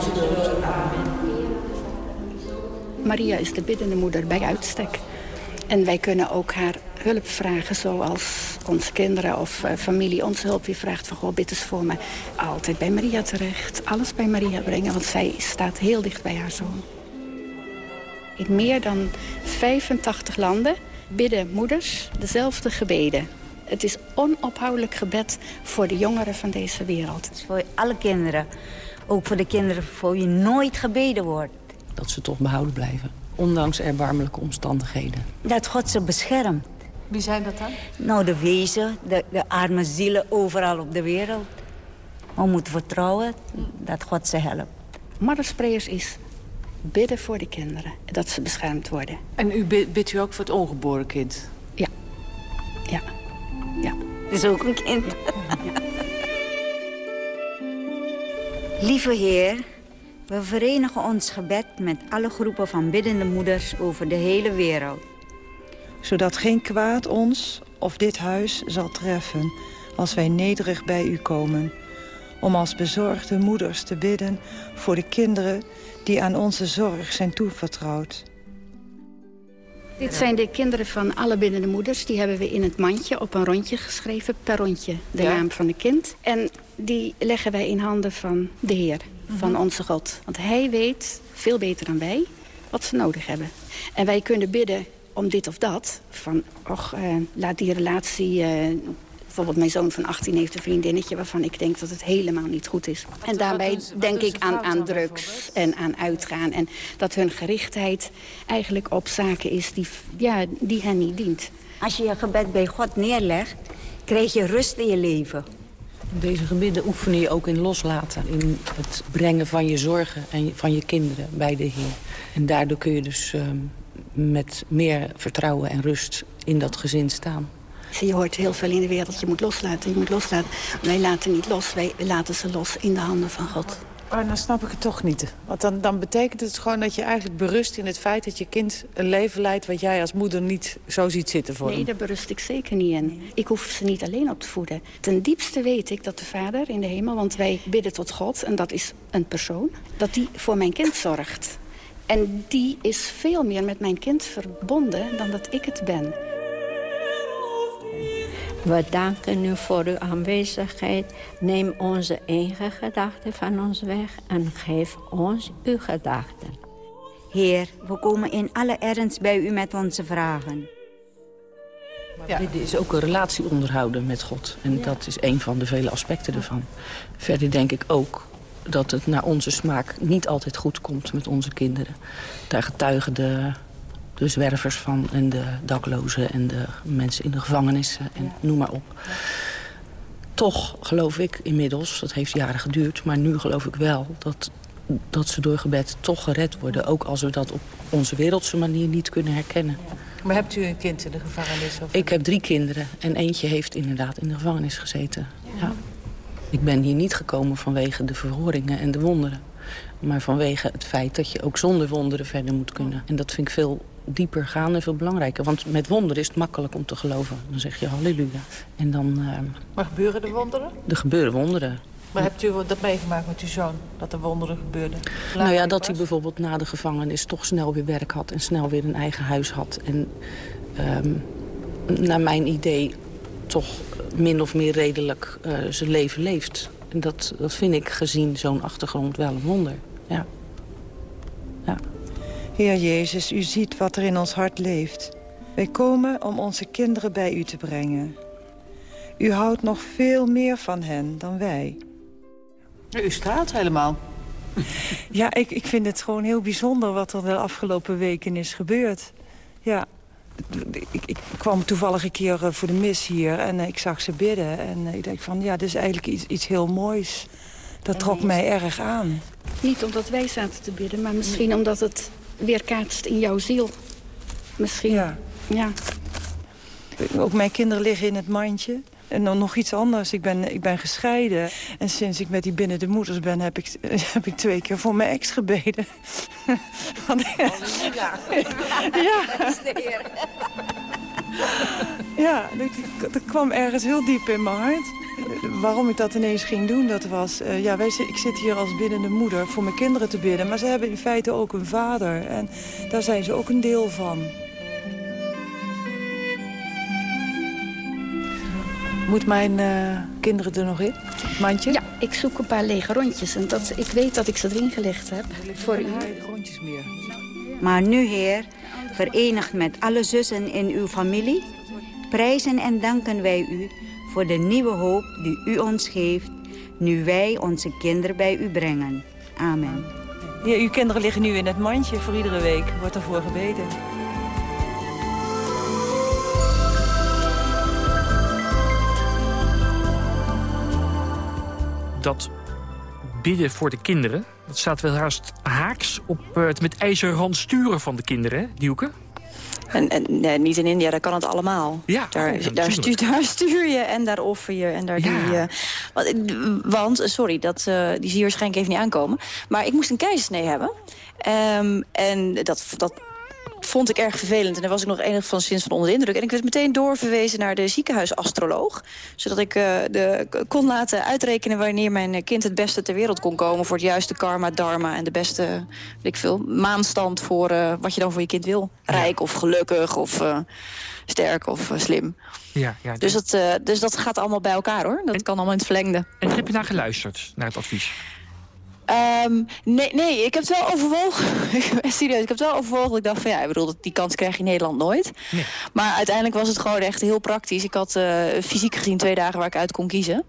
Maria is de biddende moeder bij uitstek. En wij kunnen ook haar hulp vragen, zoals onze kinderen of eh, familie onze hulp weer vraagt. Van, goh, bid eens voor me. Altijd bij Maria terecht. Alles bij Maria brengen, want zij staat heel dicht bij haar zoon. In meer dan 85 landen bidden moeders dezelfde gebeden. Het is onophoudelijk gebed voor de jongeren van deze wereld. Voor alle kinderen. Ook voor de kinderen voor wie nooit gebeden wordt. Dat ze toch behouden blijven. ondanks erbarmelijke omstandigheden. Dat God ze beschermt. Wie zijn dat dan? Nou, de wezen, de, de arme zielen overal op de wereld. We moeten vertrouwen dat God ze helpt. Mother's Prayers is bidden voor de kinderen. Dat ze beschermd worden. En u bidt u ook voor het ongeboren kind? Ja. Ja. Ja. Het is ook een kind. Lieve Heer, we verenigen ons gebed met alle groepen van biddende moeders over de hele wereld. Zodat geen kwaad ons of dit huis zal treffen als wij nederig bij u komen. Om als bezorgde moeders te bidden voor de kinderen die aan onze zorg zijn toevertrouwd. Dit zijn de kinderen van alle biddende moeders. Die hebben we in het mandje op een rondje geschreven. Per rondje de naam van het kind. En die leggen wij in handen van de Heer, van Mhm. onze God. Want hij weet, veel beter dan wij, wat ze nodig hebben. En wij kunnen bidden om dit of dat. Van, och, eh, laat die relatie... eh, bijvoorbeeld mijn zoon van 18 heeft een vriendinnetje... waarvan ik denk dat het helemaal niet goed is. en daarbij denk ik aan, aan drugs en aan uitgaan. En dat hun gerichtheid eigenlijk op zaken is die, ja, die hen niet dient. Als je je gebed bij God neerlegt, krijg je rust in je leven. Deze gebeden oefen je ook in loslaten. In het brengen van je zorgen en van je kinderen bij de Heer. En daardoor kun je dus ehm, met meer vertrouwen en rust in dat gezin staan. Je hoort heel veel in de wereld, je moet loslaten, je moet loslaten. Wij laten niet los, wij laten ze los in de handen van God. Maar dan snap ik het toch niet. Want dan, dan betekent het gewoon dat je eigenlijk berust in het feit... dat je kind een leven leidt wat jij als moeder niet zo ziet zitten voor Nee, hem. daar berust ik zeker niet in. Ik hoef ze niet alleen op te voeden. Ten diepste weet ik dat de Vader in de hemel... want wij bidden tot God, en dat is een persoon... dat die voor mijn kind zorgt. En die is veel meer met mijn kind verbonden dan dat ik het ben. We danken u voor uw aanwezigheid. Neem onze eigen gedachten van ons weg en geef ons uw gedachten. Heer, we komen in alle ernst bij u met onze vragen. Maar bidden is ook een relatie onderhouden met God. En dat is een van de vele aspecten ervan. Verder denk ik ook dat het naar onze smaak niet altijd goed komt met onze kinderen. Daar getuigen de, de zwervers van en de daklozen en de mensen in de gevangenissen en noem maar op. Toch geloof ik inmiddels, dat heeft jaren geduurd... maar nu geloof ik wel dat, dat ze door gebed toch gered worden. Ook als we dat op onze wereldse manier niet kunnen herkennen. Maar hebt u een kind in de gevangenis? Of... Ik heb drie kinderen en eentje heeft inderdaad in de gevangenis gezeten. Ja. Ik ben hier niet gekomen vanwege de verhoringen en de wonderen. Maar vanwege het feit dat je ook zonder wonderen verder moet kunnen. En dat vind ik veel dieper gaan en veel belangrijker. Want met wonderen is het makkelijk om te geloven. Dan zeg je halleluja. En dan, uh, Maar gebeuren er wonderen? er gebeuren wonderen. Maar hebt u dat meegemaakt met uw zoon, dat er wonderen gebeurden? Nou ja, dat hij bijvoorbeeld na de gevangenis toch snel weer werk had... en snel weer een eigen huis had. En um, naar mijn idee toch min of meer redelijk uh, zijn leven leeft. En dat, dat vind ik gezien zo'n achtergrond wel een wonder. Ja. ja. Heer Jezus, u ziet wat er in ons hart leeft. Wij komen om onze kinderen bij u te brengen. U houdt nog veel meer van hen dan wij. U straalt helemaal. Ja, ik, ik vind het gewoon heel bijzonder wat er de afgelopen weken is gebeurd. Ja, ik, ik, kwam toevallig een keer voor de mis hier en ik zag ze bidden. En ik denk van, ja, dit is eigenlijk iets, iets heel moois. Dat trok mij erg aan. Niet omdat wij zaten te bidden, maar misschien omdat het weerkaatst in jouw ziel. Misschien. Ja. ja. Ook mijn kinderen liggen in het mandje. En dan nog iets anders. Ik ben, ik ben gescheiden. En sinds ik met die binnen de moeders ben, heb ik, heb ik twee keer voor mijn ex gebeden. Want, ja. Ja, dat, dat kwam ergens heel diep in mijn hart. Waarom ik dat ineens ging doen, dat was... Uh, ja, wij, ik zit hier als biddende moeder voor mijn kinderen te bidden. Maar ze hebben in feite ook een vader. En daar zijn ze ook een deel van. Moet mijn uh, kinderen er nog in? Mandje? Ja, ik zoek een paar lege rondjes. En dat, ik weet dat ik ze erin gelegd heb. Voor u. rondjes meer. Maar nu, Heer, verenigd met alle zussen in uw familie... prijzen en danken wij u voor de nieuwe hoop die u ons geeft... nu wij onze kinderen bij u brengen. Amen. Ja, uw kinderen liggen nu in het mandje voor iedere week. Wordt ervoor gebeden. Dat bidden voor de kinderen, dat staat wel haast haaks op uh, het met ijzerrand sturen van de kinderen, hè, Dieuke? En, en nee, niet in India, daar kan het allemaal. Ja, daar, oh, daar, stuur, daar, stuur, je en daar offer je. En daar Ja. doe je want, want, sorry, dat, uh, die zie je waarschijnlijk even niet aankomen. Maar ik moest een keizersnee hebben. Um, en dat, dat vond ik erg vervelend. En daar was ik nog enig van sinds van onder de indruk. En ik werd meteen doorverwezen naar de ziekenhuisastroloog. Zodat ik uh, de, kon laten uitrekenen wanneer mijn kind het beste ter wereld kon komen... voor het juiste karma, dharma en de beste weet ik veel, maanstand voor uh, wat je dan voor je kind wil. Rijk of gelukkig of uh, sterk of slim. Ja, ja, dus, dat, dus dat gaat allemaal bij elkaar, hoor. Dat en, kan allemaal in het verlengde. En heb je naar geluisterd, naar het advies? Um, nee, nee, ik heb het wel overwogen. Serieus, ik heb het wel overwogen. Ik dacht van ja, ik bedoel, die kans krijg je in Nederland nooit. Nee. Maar uiteindelijk was het gewoon echt heel praktisch. Ik had uh, fysiek gezien twee dagen waar ik uit kon kiezen.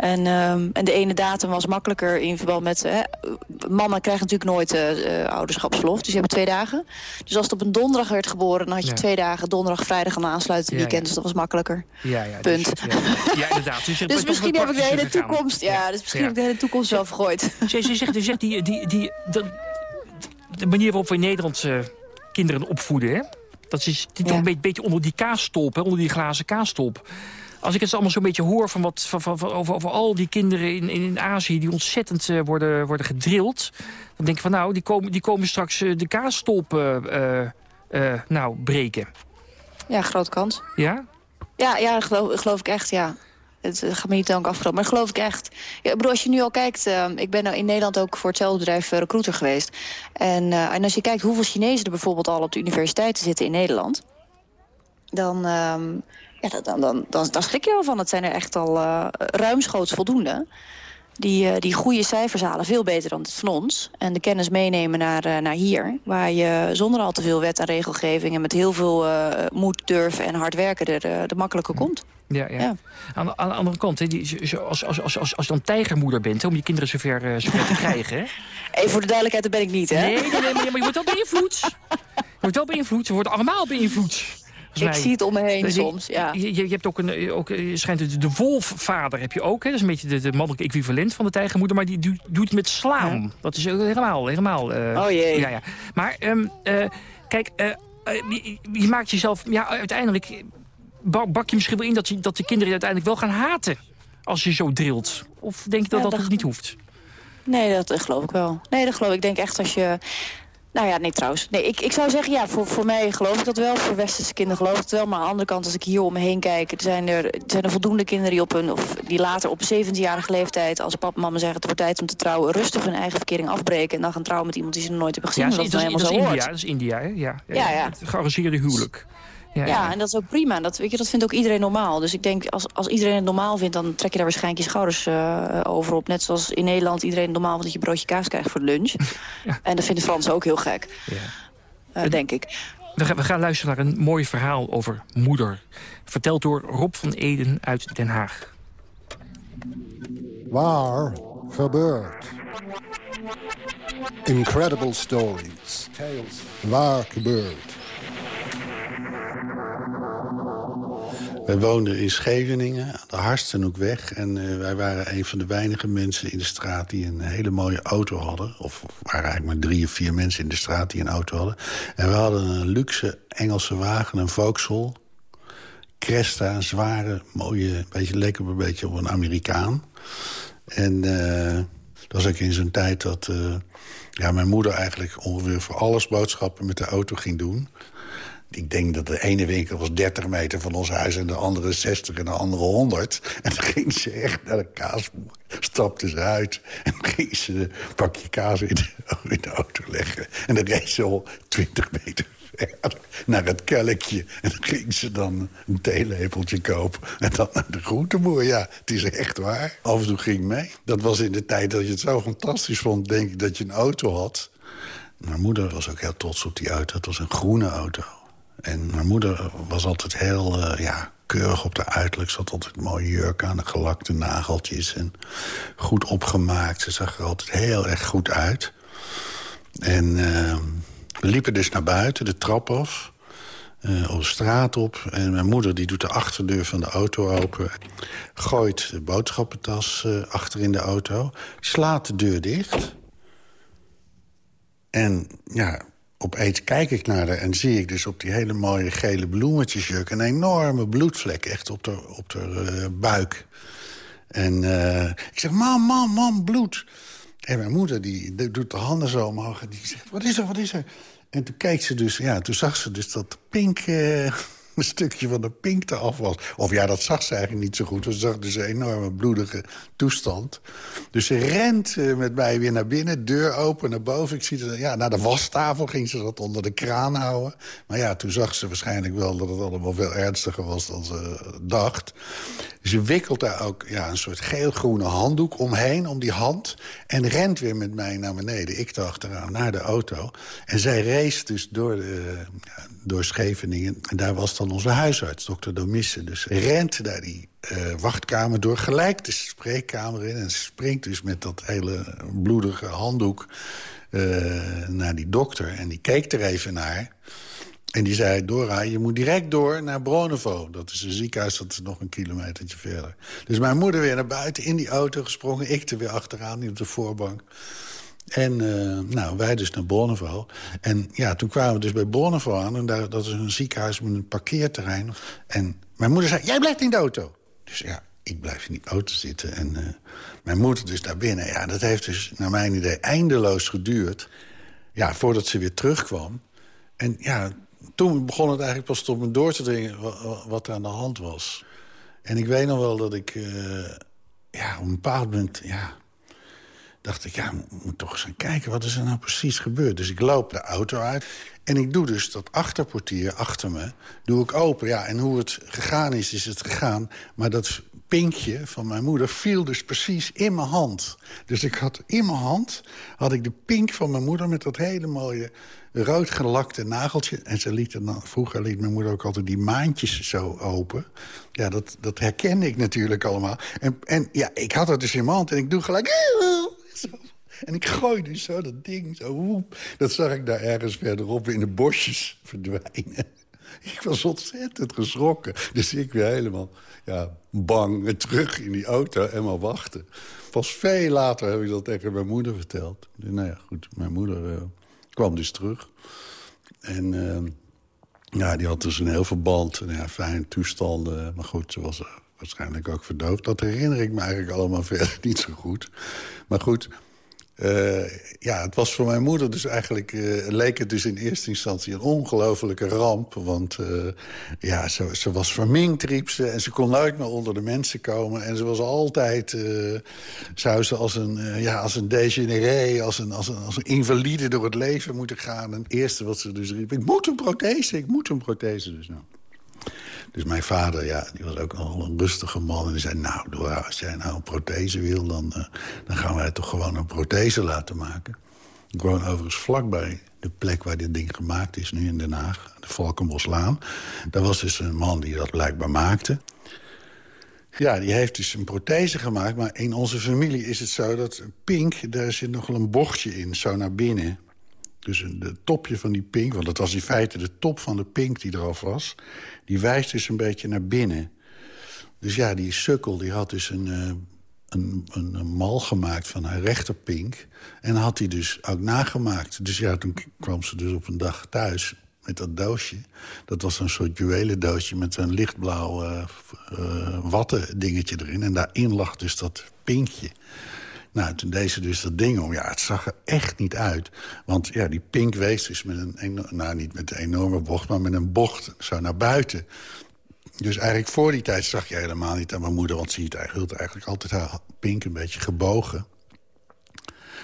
En, um, en de ene datum was makkelijker in verband met... Hè, mannen krijgen natuurlijk nooit uh, ouderschapsverlof, dus je hebt twee dagen. Dus als het op een donderdag werd geboren... dan had je ja. twee dagen, donderdag, vrijdag en aansluitend weekend. Ja. Dus dat was makkelijker. Ja, ja, Punt. Dus, ja, inderdaad. Dus, dus misschien heb ik de hele toekomst... Ja, dus misschien heb ik de hele toekomst wel vergooid. Ze, ze zegt, ze zegt die, die, die, de, de manier waarop we in Nederland uh, kinderen opvoeden... Hè? dat is die toch een beetje onder die kaasstolp, hè? onder die glazen kaasstolp als ik het allemaal zo'n beetje hoor van wat, van, van, van, over, over al die kinderen in, in, in Azië... die ontzettend uh, worden, worden gedrild... dan denk ik van nou, die komen, die komen straks uh, de kaasstolpen uh, nou, breken. Ja, grote kans. Ja? Ja, ja geloof, geloof ik echt, ja. Het gaat me niet dank afgelopen, maar geloof ik echt. Ja, bedoel, als je nu al kijkt, uh, ik ben in Nederland ook voor hetzelfde bedrijf uh, recruiter geweest. En, uh, en als je kijkt hoeveel Chinezen er bijvoorbeeld al op de universiteiten zitten in Nederland... dan... Ja, dan, dan, dan, dan schrik je wel van. Het zijn er echt al uh, ruimschoots voldoende. Die, uh, die goede cijfers halen, veel beter dan het van ons. En de kennis meenemen naar, uh, naar hier. Waar je zonder al te veel wet en regelgeving... en met heel veel moed, durf en hard werken er, er makkelijker komt. Ja, ja. ja. Aan, aan de andere kant, hè, die, als, als, als, als, als je dan tijgermoeder bent... Hè, om je kinderen zover, zover te krijgen... Hè? Even voor de duidelijkheid, dat ben ik niet, hè? Nee, nee, nee maar, maar je wordt wel beïnvloed. Je wordt wel beïnvloed. Ze worden allemaal beïnvloed. Ik zie het om me heen soms, ja. Je, je, hebt ook een, ook, je schijnt de, de wolfvader heb je ook. Hè? Dat is een beetje de, de mannelijke equivalent van de tijgermoeder. Maar die doet, doet het met slaan. Ja. Dat is helemaal, helemaal... Uh, oh jee. Ja, ja. Maar um, uh, kijk, uh, je, je, maakt jezelf... Ja, uiteindelijk bak je misschien wel in dat, je, dat de kinderen je uiteindelijk wel gaan haten. Als je zo drilt. Of denk je dat ja, dat, dat niet hoeft? Nee, dat, dat geloof ik wel. Nee, dat geloof ik. Ik denk echt als je... Nou ja, nee trouwens. Nee, ik, ik zou zeggen, ja, voor, voor mij geloof ik dat wel. Voor westerse kinderen geloof ik het wel. Maar aan de andere kant, als ik hier om me heen kijk... Zijn er, zijn er voldoende kinderen die, op hun, of die later op 17-jarige leeftijd... als papa en mama zeggen, het wordt tijd om te trouwen... rustig hun eigen verkering afbreken... en dan gaan trouwen met iemand die ze nog nooit hebben gezien. Ja, dat, dat, is, dat, is, dat is India, dat is India, hè? Ja, ja, ja, ja. Het gearrangeerde huwelijk. Ja, ja, ja, en dat is ook prima. Dat, weet je, dat vindt ook iedereen normaal. Dus ik denk, als, als iedereen het normaal vindt... dan trek je daar waarschijnlijk je schouders uh, over op. Net zoals in Nederland iedereen normaal vindt dat je broodje kaas krijgt voor lunch. ja. En dat vinden Fransen ook heel gek. Ja. Uh, denk ik. We gaan, we gaan luisteren naar een mooi verhaal over moeder. Verteld door Rob van Eden uit Den Haag. Waar gebeurt? Incredible stories. Tales. Waar gebeurt? Wij woonden in Scheveningen, de Harstenhoekweg. En uh, wij waren een van de weinige mensen in de straat die een hele mooie auto hadden. Of waren eigenlijk maar drie of vier mensen in de straat die een auto hadden. En we hadden een luxe Engelse wagen, een Vauxhall. Cresta, een zware, mooie, beetje lekker een beetje op een Amerikaan. En uh, dat was ook in zo'n tijd dat uh, ja, mijn moeder eigenlijk ongeveer voor alles boodschappen met de auto ging doen. Ik denk dat de ene winkel was 30 meter van ons huis... en de andere 60 en de andere 100. En dan ging ze echt naar de kaasboer. Stapte ze uit en ging ze een pakje kaas in de, de auto leggen. En dan reed ze al 20 meter verder naar het kelkje. En dan ging ze dan een theelepeltje kopen. En dan naar de groenteboer. Ja, het is echt waar. Af en toe ging mee. Dat was in de tijd dat je het zo fantastisch vond... denk ik, dat je een auto had. Mijn moeder was ook heel trots op die auto. Het was een groene auto. En mijn moeder was altijd heel uh, ja, keurig op de uiterlijk. Ze had altijd mooie jurk aan, gelakte nageltjes. En goed opgemaakt. Ze zag er altijd heel erg goed uit. En uh, we liepen dus naar buiten, de trap af. Uh, op de straat op. En mijn moeder die doet de achterdeur van de auto open. Gooit de boodschappentas uh, achter in de auto. Slaat de deur dicht. En ja, opeens kijk ik naar haar en zie ik dus op die hele mooie gele bloemetjesjuk... een enorme bloedvlek echt op de, op de uh, buik. En uh, ik zeg, mam, mam, mam, bloed. En mijn moeder die, die doet de handen zo omhoog en die zegt, wat is er, wat is er? En toen keek ze dus, ja, toen zag ze dus dat pink... Uh, een stukje van de pink eraf was. Of ja, dat zag ze eigenlijk niet zo goed. Ze zag dus een enorme bloedige toestand. Dus ze rent uh, met mij weer naar binnen, deur open naar boven. Ik zie ze, ja, naar de wastafel ging ze dat onder de kraan houden. Maar ja, toen zag ze waarschijnlijk wel dat het allemaal veel ernstiger was dan ze dacht. Ze wikkelt daar ook ja, een soort geel-groene handdoek omheen, om die hand. En rent weer met mij naar beneden. Ik achteraan naar de auto. En zij race dus door, de, ja, door Scheveningen. En daar was dan onze huisarts, dokter Domisse. Dus rent daar die uh, wachtkamer door, gelijk de spreekkamer in. En springt dus met dat hele bloedige handdoek uh, naar die dokter. En die keek er even naar... En die zei, Dora, je moet direct door naar Bronevo. Dat is een ziekenhuis, dat is nog een kilometertje verder. Dus mijn moeder weer naar buiten, in die auto gesprongen. Ik er weer achteraan, die op de voorbank. En uh, nou, wij dus naar Bonnevo. En ja, toen kwamen we dus bij Bonnevo aan. En daar, dat is een ziekenhuis met een parkeerterrein. En mijn moeder zei, jij blijft in de auto. Dus ja, ik blijf in die auto zitten. En uh, mijn moeder dus daar binnen. Ja, dat heeft dus naar mijn idee eindeloos geduurd. Ja, voordat ze weer terugkwam. En ja, toen begon het eigenlijk pas tot me door te dringen wat er aan de hand was. En ik weet nog wel dat ik uh, ja, op een bepaald moment... Ja, dacht ik, ja, moet toch eens gaan kijken... wat is er nou precies gebeurd. Dus ik loop de auto uit en ik doe dus dat achterportier achter me... doe ik open. Ja, en hoe het gegaan is, is het gegaan. Maar dat pinkje van mijn moeder viel dus precies in mijn hand. Dus ik had in mijn hand had ik de pink van mijn moeder... met dat hele mooie rood gelakte nageltje. En ze liet dan, vroeger liet mijn moeder ook altijd die maandjes zo open. Ja, dat, dat herkende ik natuurlijk allemaal. En, en ja, ik had het dus in mijn hand en ik doe gelijk... En ik gooi dus zo dat ding, zo woep. Dat zag ik daar ergens verderop in de bosjes verdwijnen. Ik was ontzettend geschrokken. Dus ik weer helemaal ja, bang terug in die auto en maar wachten. Pas veel later heb ik dat tegen mijn moeder verteld. Dus, nou ja, goed, mijn moeder uh, kwam dus terug. En uh, ja, die had dus een heel verband. En ja, fijne toestanden. Maar goed, ze was uh, waarschijnlijk ook verdoofd. Dat herinner ik me eigenlijk allemaal verder niet zo goed. Maar goed, uh, ja, het was voor mijn moeder dus eigenlijk... Uh, leek het dus in eerste instantie een ongelofelijke ramp. Want uh, ja, ze, ze, was verminkt, riep ze. En ze kon nooit meer onder de mensen komen. En ze was altijd... zou ze als een, ja, als een degeneré, als een, als, een, als een invalide door het leven moeten gaan. En het eerste wat ze dus riep... ik moet een prothese, ik moet een prothese. Dus nou... Dus mijn vader, ja, die was ook al een rustige man. En die zei, nou, als jij nou een prothese wil... dan, uh, dan gaan wij toch gewoon een prothese laten maken. Ik woon overigens vlakbij de plek waar dit ding gemaakt is... nu in Den Haag, de Valkenboslaan. Daar was dus een man die dat blijkbaar maakte. Ja, die heeft dus een prothese gemaakt. Maar in onze familie is het zo dat pink... daar zit nog wel een bochtje in, zo naar binnen... Dus het topje van die pink, want dat was in feite de top van de pink die eraf was... die wijst dus een beetje naar binnen. Dus ja, die sukkel die had dus een, uh, een, een, mal gemaakt van haar rechterpink. En had hij dus ook nagemaakt. Dus ja, toen kwam ze dus op een dag thuis met dat doosje. Dat was een soort juwelendoosje met een lichtblauw uh, uh, watten dingetje erin. En daarin lag dus dat pinkje. Nou, toen deed ze dus dat ding om. Ja, het zag er echt niet uit. Want ja, die pink wees dus met een... Nou, niet met een enorme bocht, maar met een bocht zo naar buiten. Dus eigenlijk voor die tijd zag je helemaal niet aan mijn moeder... want ze hield eigenlijk altijd haar pink een beetje gebogen.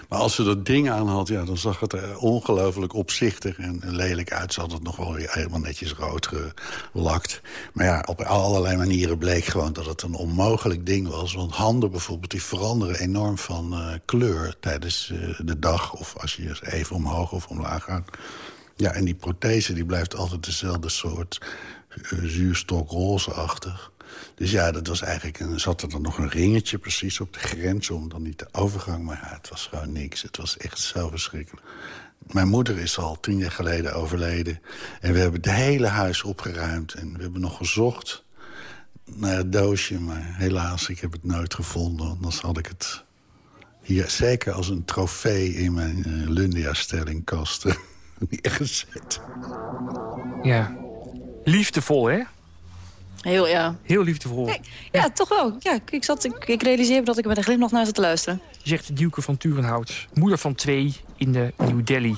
Maar als ze dat ding aan had, ja, dan zag het er ongelooflijk opzichtig en lelijk uit. Ze had het nog wel weer helemaal netjes rood gelakt. Maar ja, op allerlei manieren bleek gewoon dat het een onmogelijk ding was. Want handen bijvoorbeeld, die veranderen enorm van uh, kleur tijdens uh, de dag. Of als je even omhoog of omlaag gaat. Ja, en die prothese die blijft altijd dezelfde soort uh, zuurstok roze-achtig. Dus ja, dat was eigenlijk een, zat er dan nog een ringetje precies op de grens... om dan niet de overgang, maar het was gewoon niks. Het was echt zo verschrikkelijk. Mijn moeder is al tien jaar geleden overleden. En we hebben het hele huis opgeruimd. En we hebben nog gezocht naar het doosje. Maar helaas, ik heb het nooit gevonden. Anders had ik het hier zeker als een trofee... in mijn uh, Lundia-stellingkast neergezet. Ja. Liefdevol, hè? Heel, ja. Heel liefdevol. Ja, toch wel. Ja, ik, zat, ik, ik realiseer dat ik met een glimlach naar zat te luisteren. Zegt Duke van Turenhout. Moeder van twee in de New Delhi.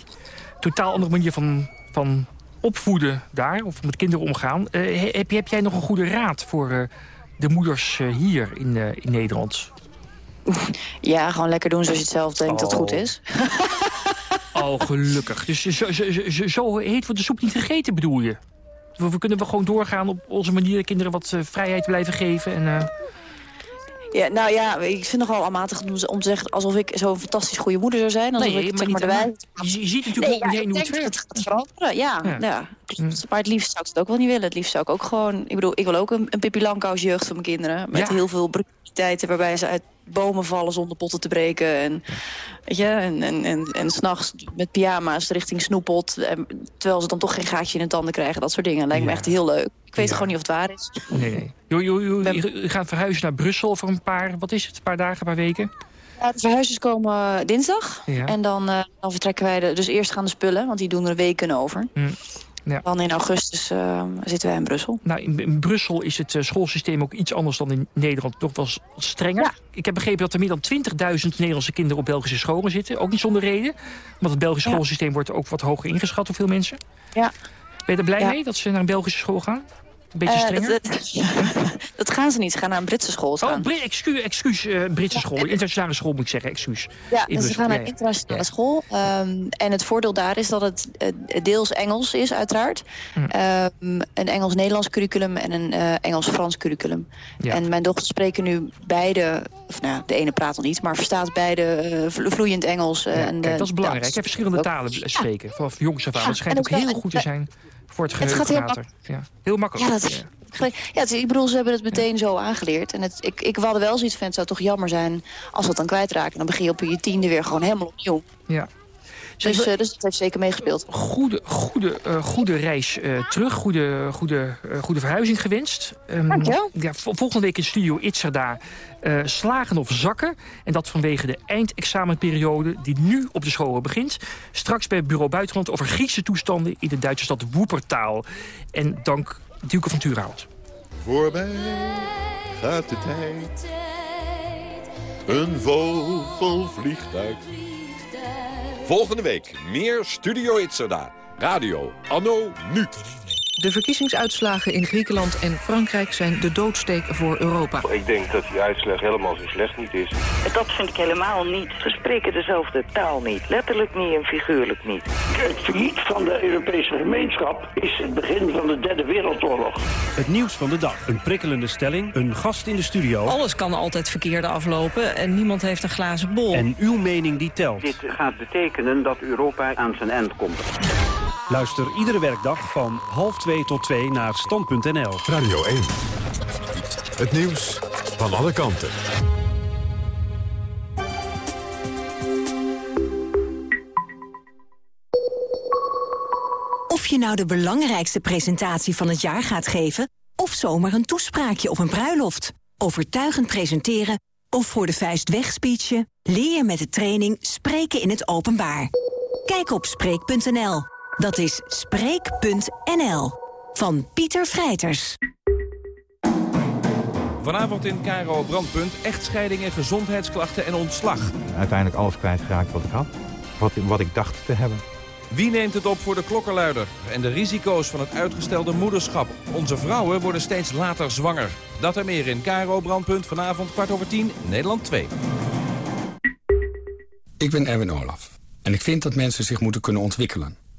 Totaal andere manier van, van opvoeden daar. Of met kinderen omgaan. Eh, heb, heb jij nog een goede raad voor uh, de moeders uh, hier in, in Nederland? Ja, gewoon lekker doen zoals je het zelf denkt oh. dat goed is. Oh, gelukkig. Dus zo, zo, zo, zo heet wordt de soep niet gegeten, bedoel je? We, kunnen we gewoon doorgaan op onze manier... kinderen wat uh, vrijheid blijven geven en... Uh... Ja, nou ja, ik vind het nogal aanmatig om te zeggen... alsof ik zo'n fantastisch goede moeder zou zijn. Alsof nee, ik, maar, zeg maar niet, je, je, ziet natuurlijk nee, ook ja, hoe het werkt. Het gaat veranderen, ja. ja. ja. Maar het liefst zou ik het ook wel niet willen. Het liefst zou ik ook gewoon... Ik bedoel, ik wil ook een, een Pippi Langkous jeugd voor mijn kinderen. Met heel veel brutaliteit waarbij ze uit bomen vallen zonder potten te breken. En, weet je, en, en, en, en s'nachts met pyjama's richting snoepot. En, terwijl ze dan toch geen gaatje in de tanden krijgen. Dat soort dingen. Lijkt me echt heel leuk. Ik weet gewoon niet of het waar is. Nee, nee. Jo, jo, jo, ben... Je gaat verhuizen naar Brussel voor een paar, wat is het, een paar dagen, een paar weken? Ja, de verhuizers komen dinsdag. Ja. En dan, uh, dan vertrekken wij de, dus eerst gaan de spullen, want die doen er weken over. Hm. Ja. Dan in augustus uh, zitten wij in Brussel. Nou, in, in Brussel is het uh, schoolsysteem ook iets anders dan in Nederland. Nog wel strenger. Ja. Ik heb begrepen dat er meer dan 20.000 Nederlandse kinderen op Belgische scholen zitten. Ook niet zonder reden. Want het Belgische ja. schoolsysteem wordt ook wat hoger ingeschat door veel mensen. Ja. Ben je er blij mee dat ze naar een Belgische school gaan? Een beetje strenger? Uh, dat, dat, gaan ze niet. Ze gaan naar een Britse school. Oh, excuus, excuus uh, Britse school. Internationale school moet ik zeggen, excuus. Ja, dus ze gaan naar een internationale school. Um, en het voordeel daar is dat het uh, deels Engels is, uiteraard. Hm. Um, een Engels-Nederlands curriculum en een Engels-Frans curriculum. En mijn dochters spreken nu beide... Of nou, de ene praat nog niet, maar verstaat beide vloeiend Engels. En, kijk, dat is belangrijk. Hè? Verschillende talen spreken. Vanaf jongs af aan. Dat schijnt ook heel goed te zijn het geheugen het gaat heel, ja. heel makkelijk. Ja, dat, ja. het, ik bedoel, ze hebben het meteen zo aangeleerd. En het, ik, ik wilde wel zoiets van, het zou toch jammer zijn als we het dan kwijtraken. Dan begin je op je tiende weer gewoon helemaal opnieuw. Ja. Dus, uh, dus dat heeft zeker meegespeeld. Goede, goede, uh, goede reis uh, terug. Goede, goede, goede verhuizing gewenst. Um, Dank je ja, volgende week in studio Itzerda slagen of zakken. En dat vanwege de eindexamenperiode die nu op de scholen begint. Straks bij Bureau Buitenland over Griekse toestanden in de Duitse stad Woepertaal. En dank Duke van Turenhout. Voorbij gaat de tijd. Een vogel vliegt uit. Volgende week meer Studio Itzerda. Radio Anno Nu. De verkiezingsuitslagen in Griekenland en Frankrijk zijn de doodsteek voor Europa. Ik denk dat die uitslag helemaal zo slecht niet is. Dat vind ik helemaal niet. We spreken dezelfde taal niet. Letterlijk niet en figuurlijk niet. Het verlies van de Europese gemeenschap is het begin van de derde wereldoorlog. Het nieuws van de dag. Een prikkelende stelling, een gast in de studio. Alles kan altijd verkeerde aflopen en niemand heeft een glazen bol. En uw mening die telt. Dit gaat betekenen dat Europa aan zijn eind komt. Luister iedere werkdag van half 2 tot 2 naar stand.nl. Radio 1. Het nieuws van alle kanten. Of je nou de belangrijkste presentatie van het jaar gaat geven... of zomaar een toespraakje op een bruiloft. Overtuigend presenteren of voor de vuist wegspeechen... leer je met de training Spreken in het Openbaar. Kijk op Spreek.nl. Dat is Spreek.nl. Van Pieter Vrijters. Vanavond in Caro Brandpunt, echtscheidingen, gezondheidsklachten en ontslag. Uiteindelijk alles kwijtgeraakt wat ik had. Wat, wat ik dacht te hebben. Wie neemt het op voor de klokkenluider? En de risico's van het uitgestelde moederschap. Onze vrouwen worden steeds later zwanger. Dat en meer in Caro Brandpunt vanavond kwart over tien, Nederland 2. Ik ben Erwin Olaf. En ik vind dat mensen zich moeten kunnen ontwikkelen.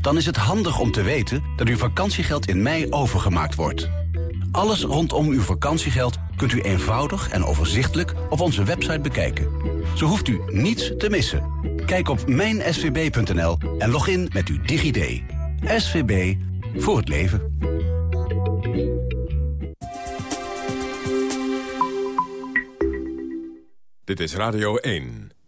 Dan is het handig om te weten dat uw vakantiegeld in mei overgemaakt wordt. Alles rondom uw vakantiegeld kunt u eenvoudig en overzichtelijk op onze website bekijken. Zo hoeft u niets te missen. Kijk op mijnsvb.nl en log in met uw DigiD. SVB voor het leven. Dit is Radio 1.